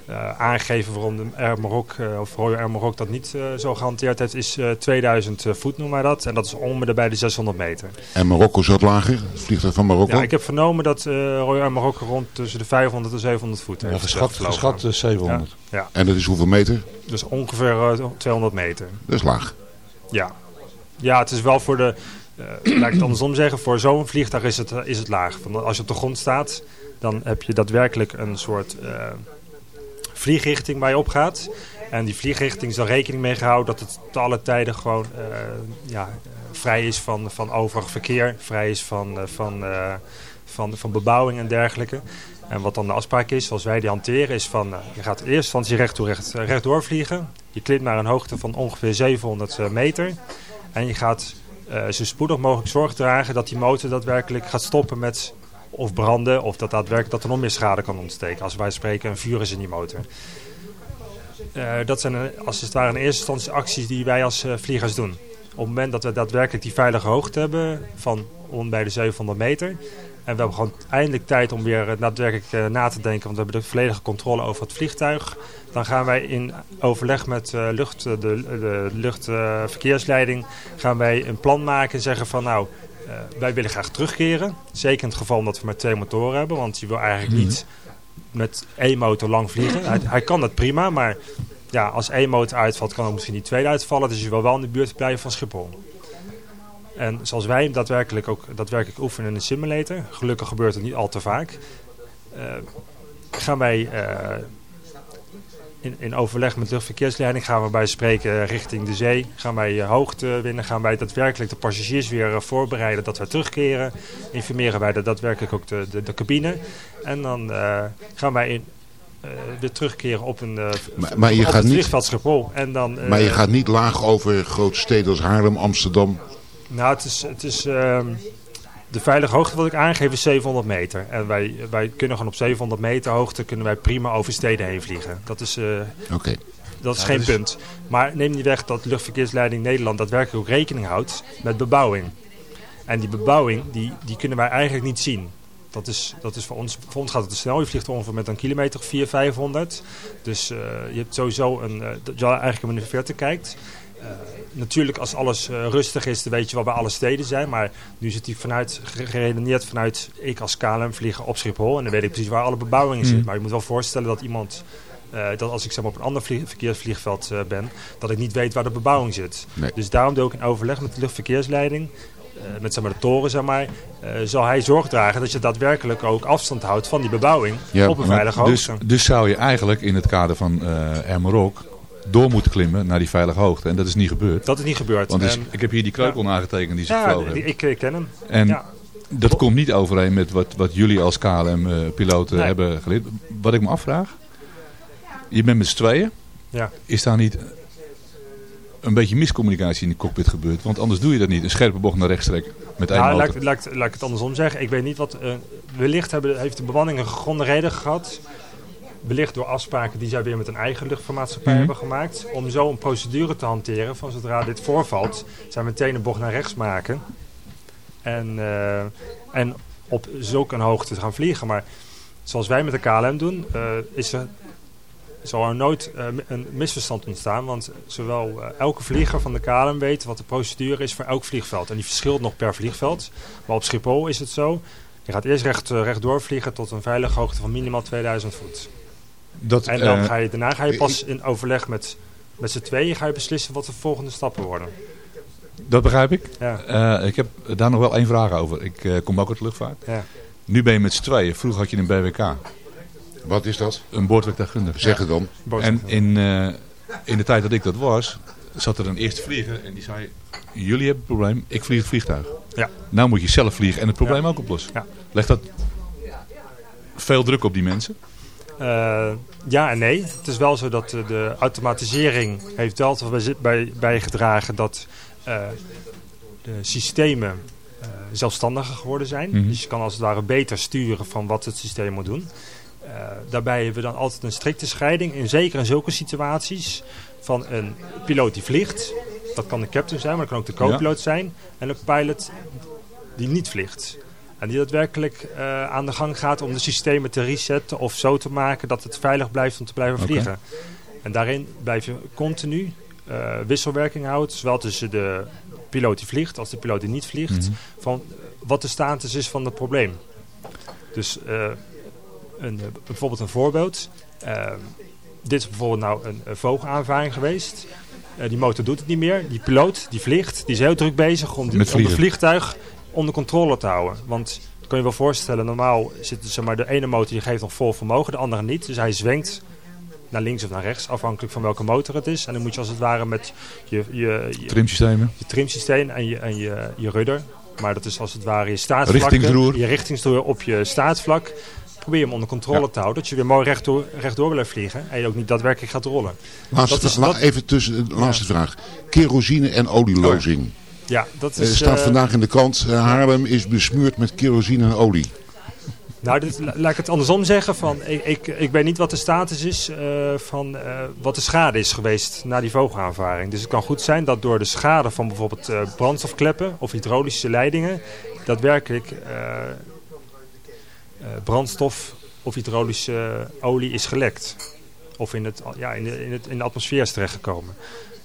eh, aangeven waarom de Air Maroc, eh, of Royal Air Maroc dat niet eh, zo gehanteerd heeft, is eh, 2000 voet noemen wij dat. En dat is bij de 600 meter. En Marokko zat lager. Het vliegtuig van Marokko. Ja, ik heb vernomen dat Royal Air Maroc rond tussen de 500 en 700 voet Ja, heeft geschat, gevlogen. geschat eh, 700. Ja, ja, En dat is hoeveel meter? dus ongeveer eh, 200 meter. Dat is laag. Ja. ja, het is wel voor de, eh, laat ik het andersom zeggen, voor zo'n vliegtuig is het, is het laag. Want als je op de grond staat, dan heb je daadwerkelijk een soort vliegrichting waar je op gaat. En die vliegrichting is dan rekening mee gehouden dat het te alle tijden gewoon eh, ja, eh, vrij is van, van overig verkeer, vrij is van, eh, van, van, van bebouwing en dergelijke. En wat dan de afspraak is, zoals wij die hanteren, is van je gaat in eerste instantie recht, toe, recht, rechtdoor vliegen. Je klimt naar een hoogte van ongeveer 700 eh, meter. En je gaat zo spoedig mogelijk zorg dragen dat die motor daadwerkelijk gaat stoppen met of branden. Of dat daadwerkelijk dat er nog meer schade kan ontsteken. Als wij spreken een vuur is in die motor. Eh, dat zijn eh, als het ware in eerste instantie acties die wij als eh, vliegers doen. Op het moment dat we daadwerkelijk die veilige hoogte hebben van bij de 700 meter. En we hebben gewoon eindelijk tijd om weer daadwerkelijk na te denken. Want we hebben de volledige controle over het vliegtuig. Dan gaan wij in overleg met lucht, de, de luchtverkeersleiding gaan wij een plan maken en zeggen van nou, wij willen graag terugkeren. Zeker in het geval dat we maar twee motoren hebben. Want je wil eigenlijk niet met één motor lang vliegen. Hij, hij kan dat prima, maar ja, als één motor uitvalt kan ook misschien die tweede uitvallen. Dus je wil wel in de buurt blijven van Schiphol. En zoals wij hem daadwerkelijk ook daadwerkelijk oefenen in een simulator, gelukkig gebeurt het niet al te vaak, eh, gaan wij eh, in, in overleg met de luchtverkeersleiding gaan we bij spreken richting de zee. Gaan wij eh, hoogte winnen, gaan wij daadwerkelijk de passagiers weer eh, voorbereiden dat we terugkeren. Informeren wij de, daadwerkelijk ook de, de, de cabine. En dan eh, gaan wij in, eh, weer terugkeren op een eh, Maar- maar je op gaat het niet- vliegveld Schiphol. En dan, eh, Maar je gaat niet laag over grote steden als Haarlem, Amsterdam. Nou, het is, het is ehm, de veilige hoogte wat ik aangeef is 700 meter. En wij, wij kunnen gewoon op 700 meter hoogte kunnen wij prima over steden heen vliegen. Dat is, eh, Oké. dat is Ja, geen is- punt. Maar neem niet weg dat Luchtverkeersleiding Nederland daadwerkelijk ook rekening houdt met bebouwing. En die bebouwing, die, die kunnen wij eigenlijk niet zien. Dat is, dat is voor, ons, voor ons gaat het te snel. Je vliegt ongeveer met een kilometer of 400, 500. Dus eh, je hebt sowieso een, eh, dat je eigenlijk in de verte kijkt. Eh, natuurlijk als alles eh, rustig is, dan weet je wel waar alle steden zijn. Maar nu zit hij vanuit, geredeneerd vanuit ik als KLM vliegen op Schiphol. En dan weet ik precies waar alle bebouwing Mm. zit. Maar je moet wel voorstellen dat iemand... eh, dat als ik zeg maar, op een ander vlie- verkeersvliegveld ben, dat ik niet weet waar de bebouwing zit. Nee. Dus daarom doe ik in overleg met de luchtverkeersleiding, met zeg maar, de toren, zeg maar, zal hij zorg dragen dat je daadwerkelijk ook afstand houdt van die bebouwing Ja, op een veilige hoogte. dus, dus zou je eigenlijk in het kader van Air Maroc door moeten klimmen naar die veilige hoogte. En dat is niet gebeurd. Dat is niet gebeurd. Want ik heb hier die kreupel nagetekend die ze ja, gevlogen hebben. ik, ik ken hem. En ja. dat komt niet overeen met wat, wat jullie als KLM-piloten Nee. hebben geleerd. Wat ik me afvraag, je bent met z'n tweeën. Ja. Is daar niet een beetje miscommunicatie in de cockpit gebeurd? Want anders doe je dat niet. Een scherpe bocht naar rechts trekken met één laat, laat, ik- laat ik het andersom zeggen. Ik weet niet wat... eh, wellicht hebben, heeft de bemanning een gegronde reden gehad. Wellicht door afspraken die zij weer met een eigen luchtvaartmaatschappij Mhm. hebben gemaakt. Om zo een procedure te hanteren van zodra dit voorvalt. Zij meteen een bocht naar rechts maken. En, eh, en op zulke een hoogte te gaan vliegen. Maar zoals wij met de KLM doen, eh, is er, zal er nooit eh, een misverstand ontstaan. Want zowel elke vlieger van de KLM weet wat de procedure is voor elk vliegveld. En die verschilt nog per vliegveld. Maar op Schiphol is het zo. Je gaat eerst recht, rechtdoor vliegen tot een veilige hoogte van minimaal 2000 voet. Dat, En dan eh, ga je, daarna ga je pas in overleg met, met z'n tweeën ga je beslissen wat de volgende stappen worden. dat begrijp ik. Ja. Eh, ik heb daar nog wel één vraag over. Ik eh, kom ook uit de luchtvaart. Ja. Nu ben je met z'n tweeën. Vroeger had je een BWK. Wat is dat? Een boordwerktuigkundige. Zeg het dan. En in, eh, in de tijd dat ik dat was, zat er een eerste vlieger en die zei... Jullie hebben een probleem, ik vlieg het vliegtuig. Ja. Nou moet je zelf vliegen en het probleem ook oplossen. Ja. Legt dat veel druk op die mensen? Eh, ja en nee. Het is wel zo dat eh, de automatisering heeft wel bij, bij, bijgedragen dat eh, de systemen zelfstandiger geworden zijn. Mhm. Dus je kan als het ware beter sturen van wat het systeem moet doen. Daarbij hebben we dan altijd een strikte scheiding, in, zeker in zulke situaties, van een piloot die vliegt. Dat kan de captain zijn, maar dat kan ook de co-piloot zijn. En een pilot die niet vliegt. En die daadwerkelijk eh, aan de gang gaat om de systemen te resetten of zo te maken dat het veilig blijft om te blijven vliegen. En daarin blijf je continu eh, wisselwerking houden, zowel tussen de piloot die vliegt als de piloot die niet vliegt, Mhm. van wat de status is van het probleem. Dus eh, een, bijvoorbeeld een voorbeeld. Dit is bijvoorbeeld nou een, vogelaanvaring geweest. Die motor doet het niet meer. Die piloot die vliegt, die is heel druk bezig om, die, om het vliegtuig onder controle te houden. Want kan je wel voorstellen, normaal zit zeg maar, de ene motor die geeft nog vol vermogen, de andere niet. Dus hij zwenkt naar links of naar rechts, afhankelijk van welke motor het is. En dan moet je als het ware met je, je, je, Trimsystemen? je trimsysteem en je, en je, je rudder. Maar dat is als het ware je staatsvlak. Je richtingsroer op je staatsvlak. Probeer hem onder controle Ja. te houden. Dat je weer mooi rechtdoor, rechtdoor blijft vliegen. En je ook niet daadwerkelijk gaat rollen. Laatste, Dat is- dat- even tussen de laatste vraag. Kerosine en olielozing. Ja, dat Er is... staat eh, vandaag in de krant, eh, Haarlem is besmeurd met kerosine en olie. Nou, dit, la- laat ik het andersom zeggen. Van, ik, ik, ik weet niet wat de status is eh, van wat de schade is geweest na die vogelaanvaring. Dus het kan goed zijn dat door de schade van bijvoorbeeld brandstofkleppen of hydraulische leidingen, daadwerkelijk brandstof of hydraulische olie is gelekt. Of in, het, ja, in, de, in, het, in de atmosfeer is terechtgekomen.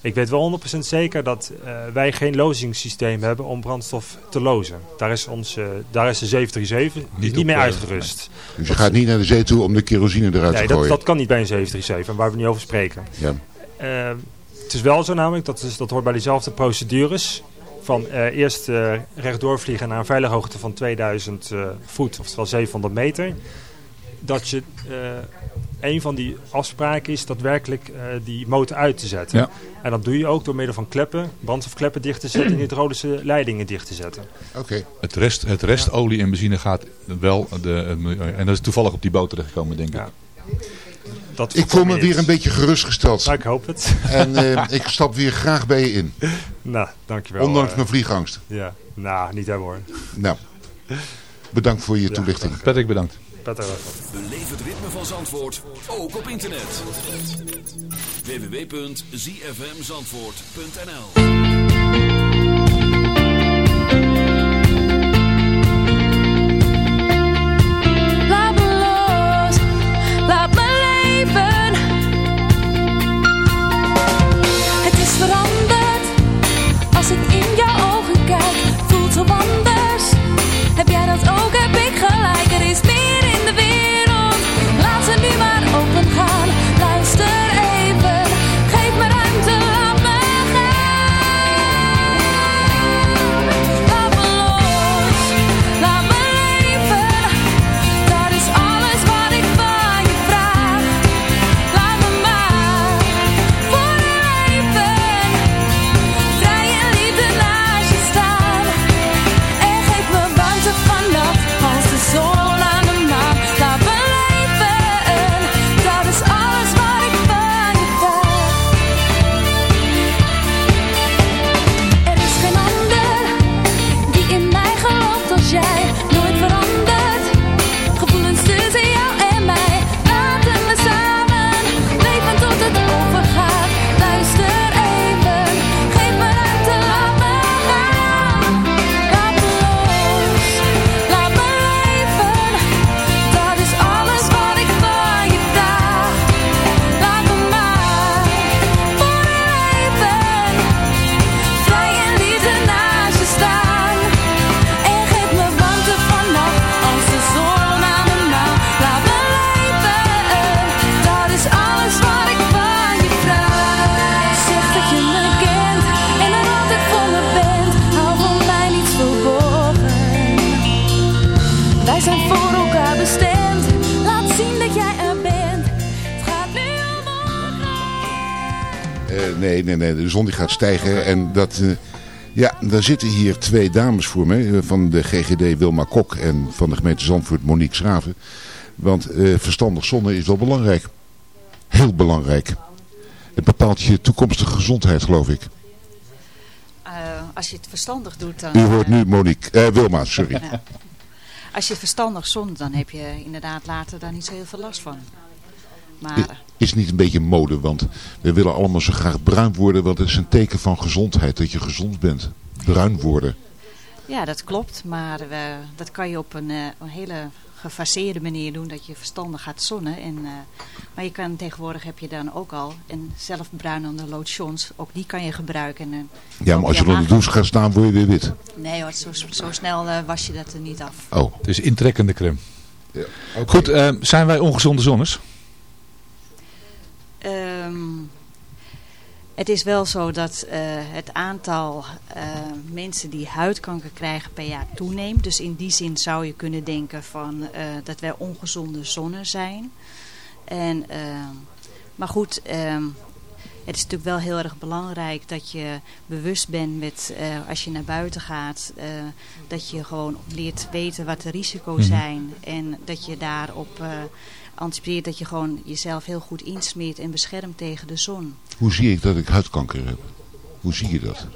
Ik weet wel 100% zeker dat eh, wij geen lozingssysteem hebben om brandstof te lozen. Daar is, ons, daar is de 737 niet, Niet mee eh, uitgerust. Dus je gaat niet naar de zee toe om de kerosine eruit Nee, te gooien. dat kan niet bij een 737, waar we niet over spreken. Ja. Eh, het is wel zo namelijk, dat, is, dat hoort bij diezelfde procedures. Van eh, eerst rechtdoor vliegen naar een veilige hoogte van 2000 eh, voet, oftewel 700 meter. Dat je, eh, een van die afspraken is daadwerkelijk eh, die motor uit te zetten. Ja. En dat doe je ook door middel van kleppen, brandstofkleppen dicht te zetten en hydraulische leidingen dicht te zetten. Oké. Het rest, het rest olie en benzine gaat wel de, milieu- en dat is toevallig op die boot terechtgekomen denk ik. Ja. Dat Ik voel me weer een beetje gerustgesteld. Nou, ik hoop het. En eh, ik stap weer graag bij je in. nou, dankjewel. Ondanks eh. mijn vliegangst. Ja, nou, niet hebben hoor. Nou, bedankt voor je toelichting. Patrick, bedankt. Prettig. Beleef het ritme van Zandvoort, ook op internet. www.zfmzandvoort.nl zon die gaat stijgen. En dat... eh, ja, daar zitten hier twee dames voor me. eh, Van de GGD Wilma Kok en van de gemeente Zandvoort Monique Schraven. Want eh, verstandig zonnen is wel belangrijk. Heel belangrijk. Het bepaalt je toekomstige gezondheid, geloof ik. Als je het verstandig doet, dan... U hoort nu Monique. Eh, Wilma, sorry. ja. Als je verstandig zond, dan heb je inderdaad later daar niet zo heel veel last van. Maar Is het niet een beetje mode, want we willen allemaal zo graag bruin worden. Want het is een teken van gezondheid, dat je gezond bent. Bruin worden. ja, dat klopt. Maar eh, dat kan je op een, eh, een hele gefaseerde manier doen, dat je verstandig gaat zonnen. En, eh, maar je kan tegenwoordig heb je dan ook al een zelfbruinende lotions. Ook die kan je gebruiken. En, eh, Ja, maar als je onder de douche gaat staan, word je weer wit. Nee hoor, zo, zo snel was je dat er niet af. Oh. Het is intrekkende crème. Ja. Goed, zijn wij ongezonde zonners? Ehm, het is wel zo dat eh, het aantal eh, mensen die huidkanker krijgen per jaar toeneemt. Dus in die zin zou je kunnen denken van, eh, dat wij ongezonde zonnen zijn. En, ehm, maar goed, ehm, het is natuurlijk wel heel erg belangrijk dat je bewust bent met, als je naar buiten gaat, dat je gewoon leert weten wat de risico's Mhm. zijn. En dat je daarop anticipeert dat je gewoon jezelf heel goed insmeert en beschermt tegen de zon. Hoe zie ik dat ik huidkanker heb? Hoe zie je dat?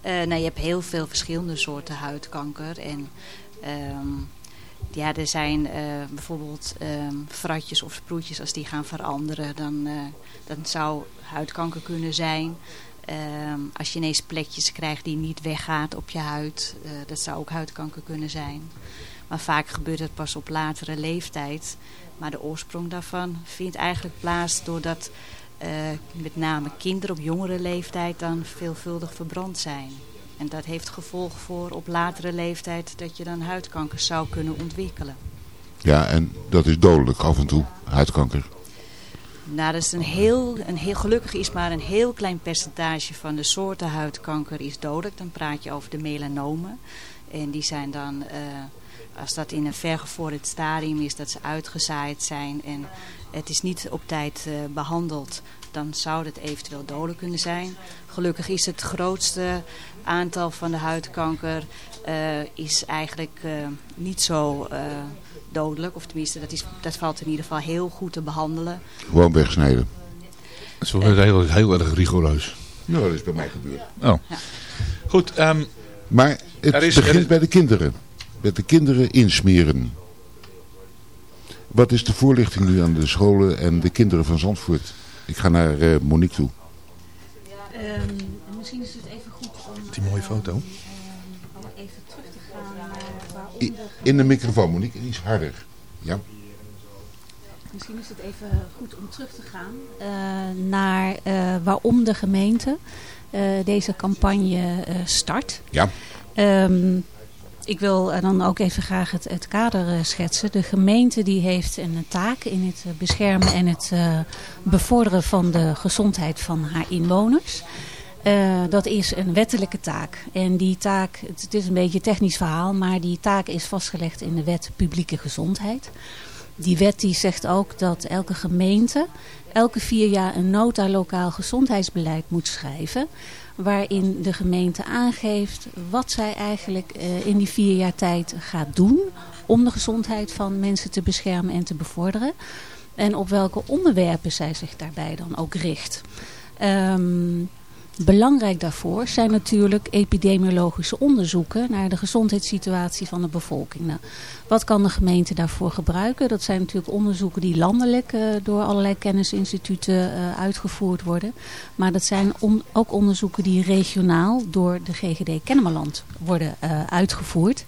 Eh, nou, je hebt heel veel verschillende soorten huidkanker. En ehm, ja, er zijn eh, bijvoorbeeld ehm fratjes of sproetjes als die gaan veranderen. Dan, eh, dan zou huidkanker kunnen zijn. Ehm, als je ineens plekjes krijgt die niet weggaat op je huid. dat zou ook huidkanker kunnen zijn. Maar vaak gebeurt het pas op latere leeftijd. Maar de oorsprong daarvan vindt eigenlijk plaats doordat eh, met name kinderen op jongere leeftijd dan veelvuldig verbrand zijn. En dat heeft gevolg voor op latere leeftijd dat je dan huidkanker zou kunnen ontwikkelen. Ja, en dat is dodelijk af en toe, huidkanker. Nou, dat is een heel, een heel, gelukkig is maar een heel klein percentage van de soorten huidkanker is dodelijk. Dan praat je over de melanomen. En die zijn dan, eh, als dat in een vergevorderd stadium is, dat ze uitgezaaid zijn en het is niet op tijd eh, behandeld, dan zou het eventueel dodelijk kunnen zijn. Gelukkig is het grootste aantal van de huidkanker eh, is eigenlijk eh, niet zo eh, dodelijk. Of tenminste, dat, is, dat valt in ieder geval heel goed te behandelen. Gewoon wegsnijden. Dat is wel heel, heel erg rigoureus. Nou, dat is bij mij gebeurd. Oh. Goed, ehm, Maar het Er is- begint er bij de kinderen. Met de kinderen insmeren. Wat is de voorlichting nu aan de scholen en de kinderen van Zandvoort? Ik ga naar eh, Monique toe. Ehm, misschien is het even goed om Die mooie foto. ehm, even terug te gaan naar I- waaronder... in de microfoon, Monique, iets harder. Ja. Misschien is het even goed om terug te gaan eh, naar eh, waarom de gemeente eh, deze campagne eh, start. Ja. Ehm, ik wil eh, dan ook even graag het, het kader eh, schetsen. De gemeente die heeft een taak in het eh, beschermen en het bevorderen van de gezondheid van haar inwoners. Dat is een wettelijke taak. En die taak, het, het is een beetje een technisch verhaal, maar die taak is vastgelegd in de wet publieke gezondheid. Die wet die zegt ook dat elke gemeente elke vier jaar een nota lokaal gezondheidsbeleid moet schrijven. Waarin de gemeente aangeeft wat zij eigenlijk eh, in die vier jaar tijd gaat doen om de gezondheid van mensen te beschermen en te bevorderen. En op welke onderwerpen zij zich daarbij dan ook richt. Ehm, belangrijk daarvoor zijn natuurlijk epidemiologische onderzoeken naar de gezondheidssituatie van de bevolking. Nou, wat kan de gemeente daarvoor gebruiken? Dat zijn natuurlijk onderzoeken die landelijk eh, door allerlei kennisinstituten eh, uitgevoerd worden. Maar dat zijn ook onderzoeken die regionaal door de GGD Kennemerland worden eh, uitgevoerd.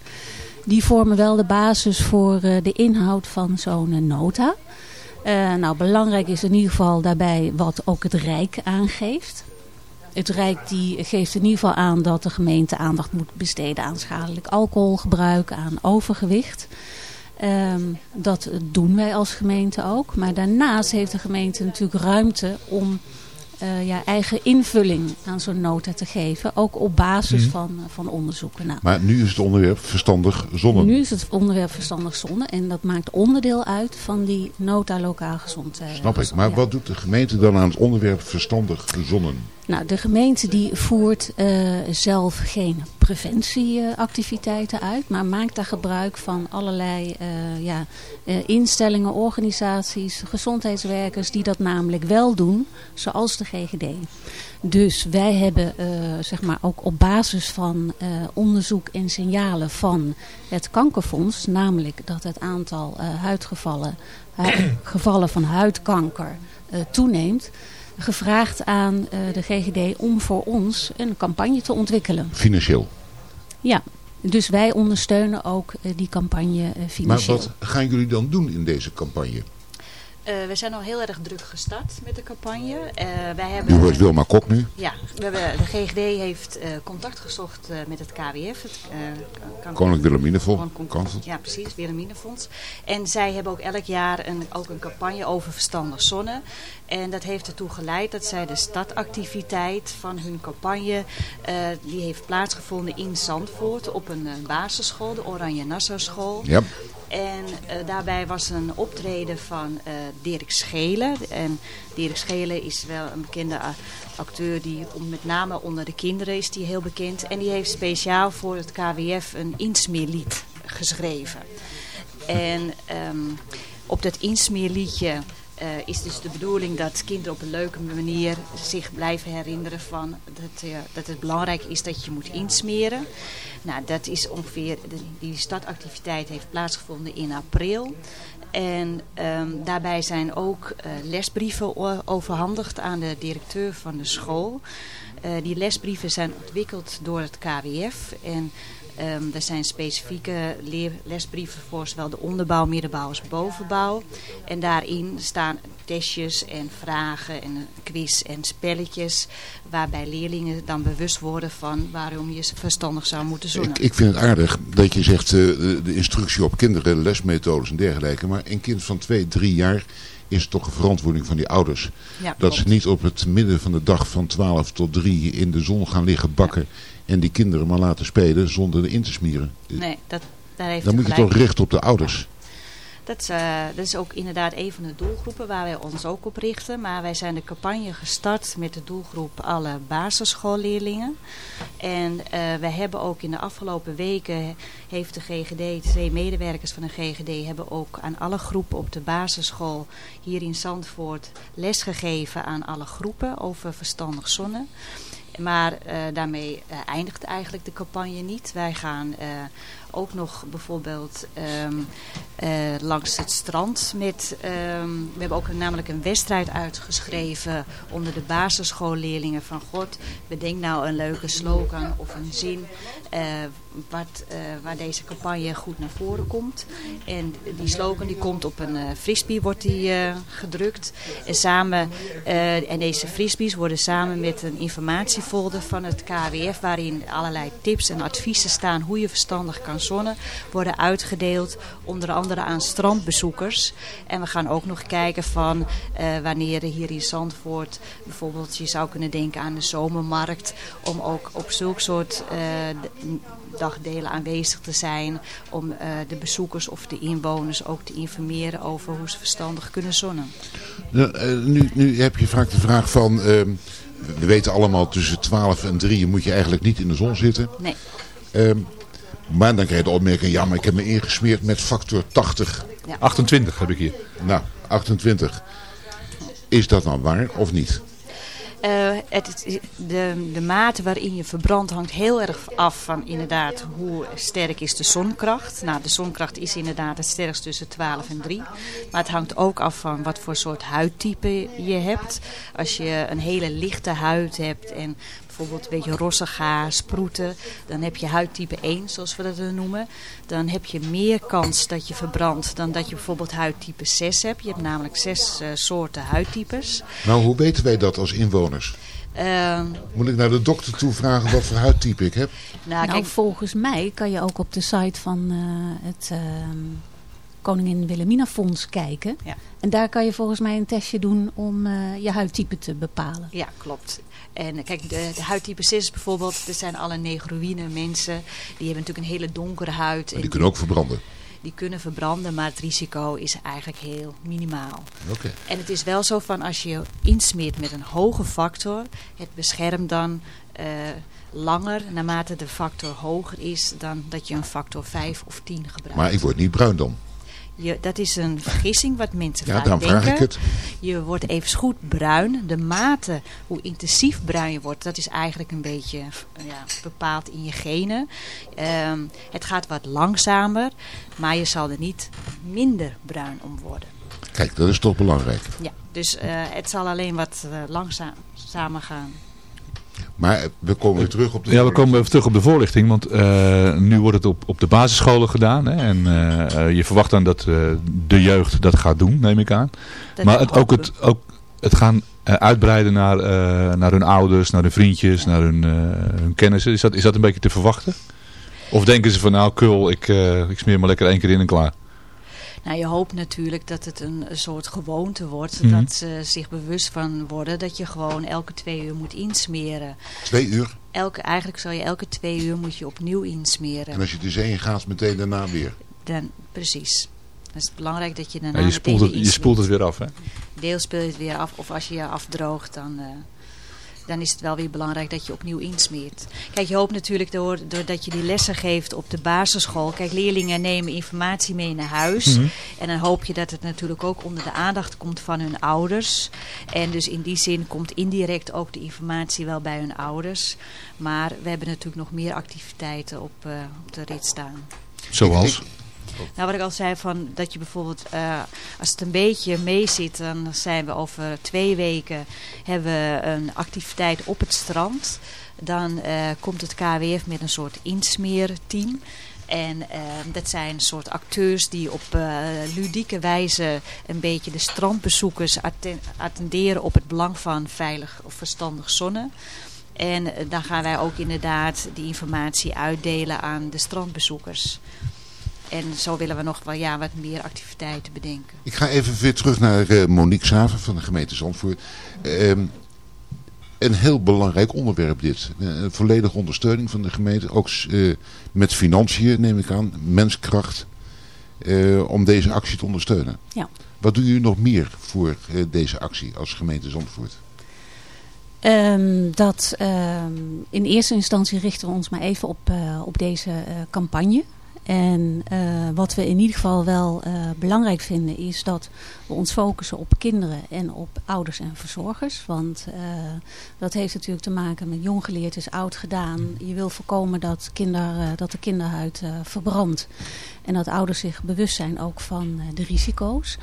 Die vormen wel de basis voor de inhoud van zo'n nota. Nou, belangrijk is in ieder geval daarbij wat ook het Rijk aangeeft. Het Rijk die geeft in ieder geval aan dat de gemeente aandacht moet besteden aan schadelijk alcoholgebruik, aan overgewicht. Ehm, dat doen wij als gemeente ook. Maar daarnaast heeft de gemeente natuurlijk ruimte om eh, ja, eigen invulling aan zo'n nota te geven. Ook op basis Mhm. van, van onderzoeken. Nou, Maar nu is het onderwerp verstandig zonnen. nu is het onderwerp verstandig zonne en dat maakt onderdeel uit van die nota lokaal gezondheid. Snap ik. Maar wat doet de gemeente dan aan het onderwerp verstandig zonnen? Nou, de gemeente die voert eh, zelf geen preventieactiviteiten uit, maar maakt daar gebruik van allerlei eh, ja, eh, instellingen, organisaties, gezondheidswerkers die dat namelijk wel doen, zoals de GGD. Dus wij hebben eh, zeg maar ook op basis van eh, onderzoek en signalen van het kankerfonds, namelijk dat het aantal eh, huidgevallen, hu- gevallen van huidkanker toeneemt, gevraagd aan de GGD om voor ons een campagne te ontwikkelen. Financieel. Ja, dus wij ondersteunen ook die campagne eh, Maar financieel. wat gaan jullie dan doen in deze campagne? Eh, we zijn al heel erg druk gestart met de campagne. Eh, wij U hebben, hoort Wilma Kok nu. Ja, we hebben, de GGD heeft eh, contact gezocht met het KWF. Het, Koninklijk Wilhelminafonds. Ja, precies, Wilhelminafonds. En zij hebben ook elk jaar een, ook een campagne over verstandig zonne. En dat heeft ertoe geleid dat zij de startactiviteit van hun campagne... die heeft plaatsgevonden in Zandvoort op een basisschool, de Oranje Nassau School. Ja. En eh, daarbij was een optreden van eh, Dirk Schelen. En Dirk Schelen is wel een bekende acteur die met name onder de kinderen is die heel bekend. En die heeft speciaal voor het KWF een insmeerlied geschreven. En ehm, op dat insmeerliedje eh, is dus de bedoeling dat kinderen op een leuke manier zich blijven herinneren van dat, eh, dat het belangrijk is dat je moet insmeren. Nou, dat is ongeveer, die startactiviteit heeft plaatsgevonden in april. En ehm, daarbij zijn ook eh, lesbrieven overhandigd aan de directeur van de school. Die lesbrieven zijn ontwikkeld door het KWF. En ehm, er zijn specifieke lesbrieven voor zowel de onderbouw, middenbouw als bovenbouw. En daarin staan testjes en vragen en een quiz en spelletjes. Waarbij leerlingen dan bewust worden van waarom je verstandig zou moeten zonnen. Ik, ik vind het aardig dat je zegt eh, de, de instructie op kinderen, lesmethodes en dergelijke. Maar een kind van twee, drie jaar is het toch een verantwoording van die ouders. Ja, dat ze niet op het midden van de dag van 12 tot 3 in de zon gaan liggen bakken. En die kinderen maar laten spelen zonder in te smieren. Nee, dat, daar heeft Dan moet je toch richten op de ouders. Dat is, eh, dat is ook inderdaad een van de doelgroepen waar wij ons ook op richten. Maar wij zijn de campagne gestart met de doelgroep alle basisschoolleerlingen. En eh, wij hebben ook in de afgelopen weken, heeft de GGD, twee medewerkers van de GGD, hebben ook aan alle groepen op de basisschool hier in Zandvoort lesgegeven aan alle groepen over verstandig zonnen. Maar eh, daarmee eh, eindigt eigenlijk de campagne niet. Wij gaan eh, ook nog bijvoorbeeld ehm, eh, langs het strand met... ehm, we hebben ook namelijk een wedstrijd uitgeschreven onder de basisschoolleerlingen van... God, bedenk nou een leuke slogan of een zin eh, wat, eh, waar deze campagne goed naar voren komt. En die slogan die komt op een frisbee wordt die, gedrukt. En, samen, en deze frisbees worden samen met een informatiefolder van het KWF... waarin allerlei tips en adviezen staan hoe je verstandig kan zonnen... worden uitgedeeld onder andere aan strandbezoekers. En we gaan ook nog kijken van eh, wanneer er hier in Zandvoort... bijvoorbeeld je zou kunnen denken aan de zomermarkt... om ook op zulk soort eh, dagdelen aanwezig te zijn... om eh, de bezoekers of de inwoners ook te informeren over hoe ze verstandig kunnen zonnen. Nou, nu, nu heb je vaak de vraag van... ehm, we weten allemaal tussen 12 en 3 moet je eigenlijk niet in de zon zitten. Nee. Ehm, maar dan krijg je de opmerking, ja maar ik heb me ingesmeerd met factor 80. 28 heb ik hier. Nou, 28. Is dat nou waar of niet? Eh, het, is- de, de mate waarin je verbrandt hangt heel erg af van inderdaad hoe sterk is de zonkracht. Nou, de zonkracht is inderdaad het sterkst tussen 12 en 3. Maar het hangt ook af van wat voor soort huidtype je hebt. Als je een hele lichte huid hebt en bijvoorbeeld een beetje rossig haar, sproeten, dan heb je huidtype 1, zoals we dat noemen. Dan heb je meer kans dat je verbrandt dan dat je bijvoorbeeld huidtype 6 hebt. Je hebt namelijk zes eh, soorten huidtypes. Nou, hoe weten wij dat als inwoners? Ehm, Moet ik naar de dokter toe vragen wat voor huidtype ik heb? nou, Nou, kijk, volgens mij kan je ook op de site van eh, het ehm, Koningin Wilhelmina Fonds kijken. Ja. En daar kan je volgens mij een testje doen om eh, je huidtype te bepalen. Ja, klopt. En eh, kijk, de, de huidtype 6 bijvoorbeeld, dat zijn alle negroïne mensen. Die hebben natuurlijk een hele donkere huid. Maar die kunnen ook verbranden. die kunnen verbranden, maar het risico is eigenlijk heel minimaal. Oké. En het is wel zo van als je je insmeert met een hoge factor, het beschermt dan eh, langer naarmate de factor hoger is dan dat je een factor 5 of 10 gebruikt. Maar ik word niet bruin dan. Je, dat is een vergissing wat mensen Ja, daarom denken. vraag ik het. Je wordt even goed bruin. De mate, hoe intensief bruin je wordt, dat is eigenlijk een beetje ja, bepaald in je genen. Ehm, het gaat wat langzamer, maar je zal er niet minder bruin om worden. Kijk, dat is toch belangrijk. Ja, dus eh, het zal alleen wat eh, langzamer gaan. Maar we komen weer terug op de... Ja, we komen even terug op de voorlichting, want eh, nu wordt het op, op de basisscholen gedaan. Hè, en eh, eh, je verwacht dan dat eh, de jeugd dat gaat doen, neem ik aan. Dat maar het, ook, het, ook het gaan eh, uitbreiden naar, eh, naar hun ouders, naar hun vriendjes, naar hun, eh, hun kennissen. Is dat, is dat een beetje te verwachten? Of denken ze van nou, kul, ik, eh, ik smeer maar lekker één keer in en klaar. Nou, je hoopt natuurlijk dat het een, soort gewoonte wordt. Mhm. Dat ze zich bewust van worden dat je gewoon elke twee uur moet insmeren. Twee uur. Elke, eigenlijk zou je elke twee uur moet je opnieuw insmeren. En als je de zee in gaat, meteen daarna weer. Dan, precies. Dan is het belangrijk dat je daarna Ja, je, spoelt het, weer je spoelt het weer af, hè? Deel speel je het weer af. Of als je je afdroogt, dan... eh, dan is het wel weer belangrijk dat je opnieuw insmeert. Kijk, je hoopt natuurlijk door, doordat je die lessen geeft op de basisschool. Kijk, leerlingen nemen informatie mee naar huis. Mhm. En dan hoop je dat het natuurlijk ook onder de aandacht komt van hun ouders. En dus in die zin komt indirect ook de informatie wel bij hun ouders. Maar we hebben natuurlijk nog meer activiteiten op, eh, op de rit staan. Zoals? Nou, wat ik al zei, van dat je bijvoorbeeld, eh, als het een beetje mee zit, dan zijn we over twee weken hebben we een activiteit op het strand. Dan eh, komt het KWF met een soort insmeerteam. En eh, dat zijn een soort acteurs die op ludieke wijze een beetje de strandbezoekers atten- attenderen op het belang van veilig of verstandig zonnen. En dan gaan wij ook inderdaad die informatie uitdelen aan de strandbezoekers. En zo willen we nog wel ja, wat meer activiteiten bedenken. Ik ga even weer terug naar eh, Monique Saver van de gemeente Zandvoort. Ehm, een heel belangrijk onderwerp dit. Eh, Een volledige ondersteuning van de gemeente. Ook eh, met financiën neem ik aan. Menskracht. eh, om deze actie te ondersteunen. Ja. Wat doe je nog meer voor deze actie als gemeente Zandvoort? Ehm, dat ehm, in eerste instantie richten we ons maar even op, eh, op deze eh, campagne. En eh, wat we in ieder geval wel eh, belangrijk vinden is dat we ons focussen op kinderen en op ouders en verzorgers. Want eh, dat heeft natuurlijk te maken met jong geleerd is oud gedaan. Je wil voorkomen dat, kinder, dat de kinderhuid verbrandt. En dat ouders zich bewust zijn ook van de risico's.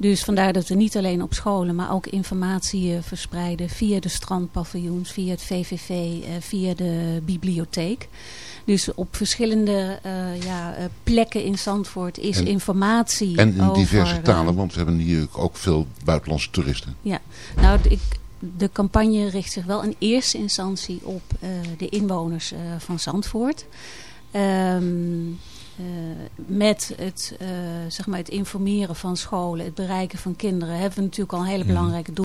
Dus vandaar dat we niet alleen op scholen, maar ook informatie eh, verspreiden via de strandpaviljoens, via het VVV, eh, via de bibliotheek. Dus op verschillende eh, ja, plekken in Zandvoort is En- informatie En in over, diverse talen, want we hebben hier ook veel buitenlandse toeristen. ja, nou, ik, de campagne richt zich wel in eerste instantie op de inwoners van Zandvoort. Ehm, eh, met het, eh, zeg maar het informeren van scholen, het bereiken van kinderen, hebben we natuurlijk al een hele Mhm. belangrijke doel.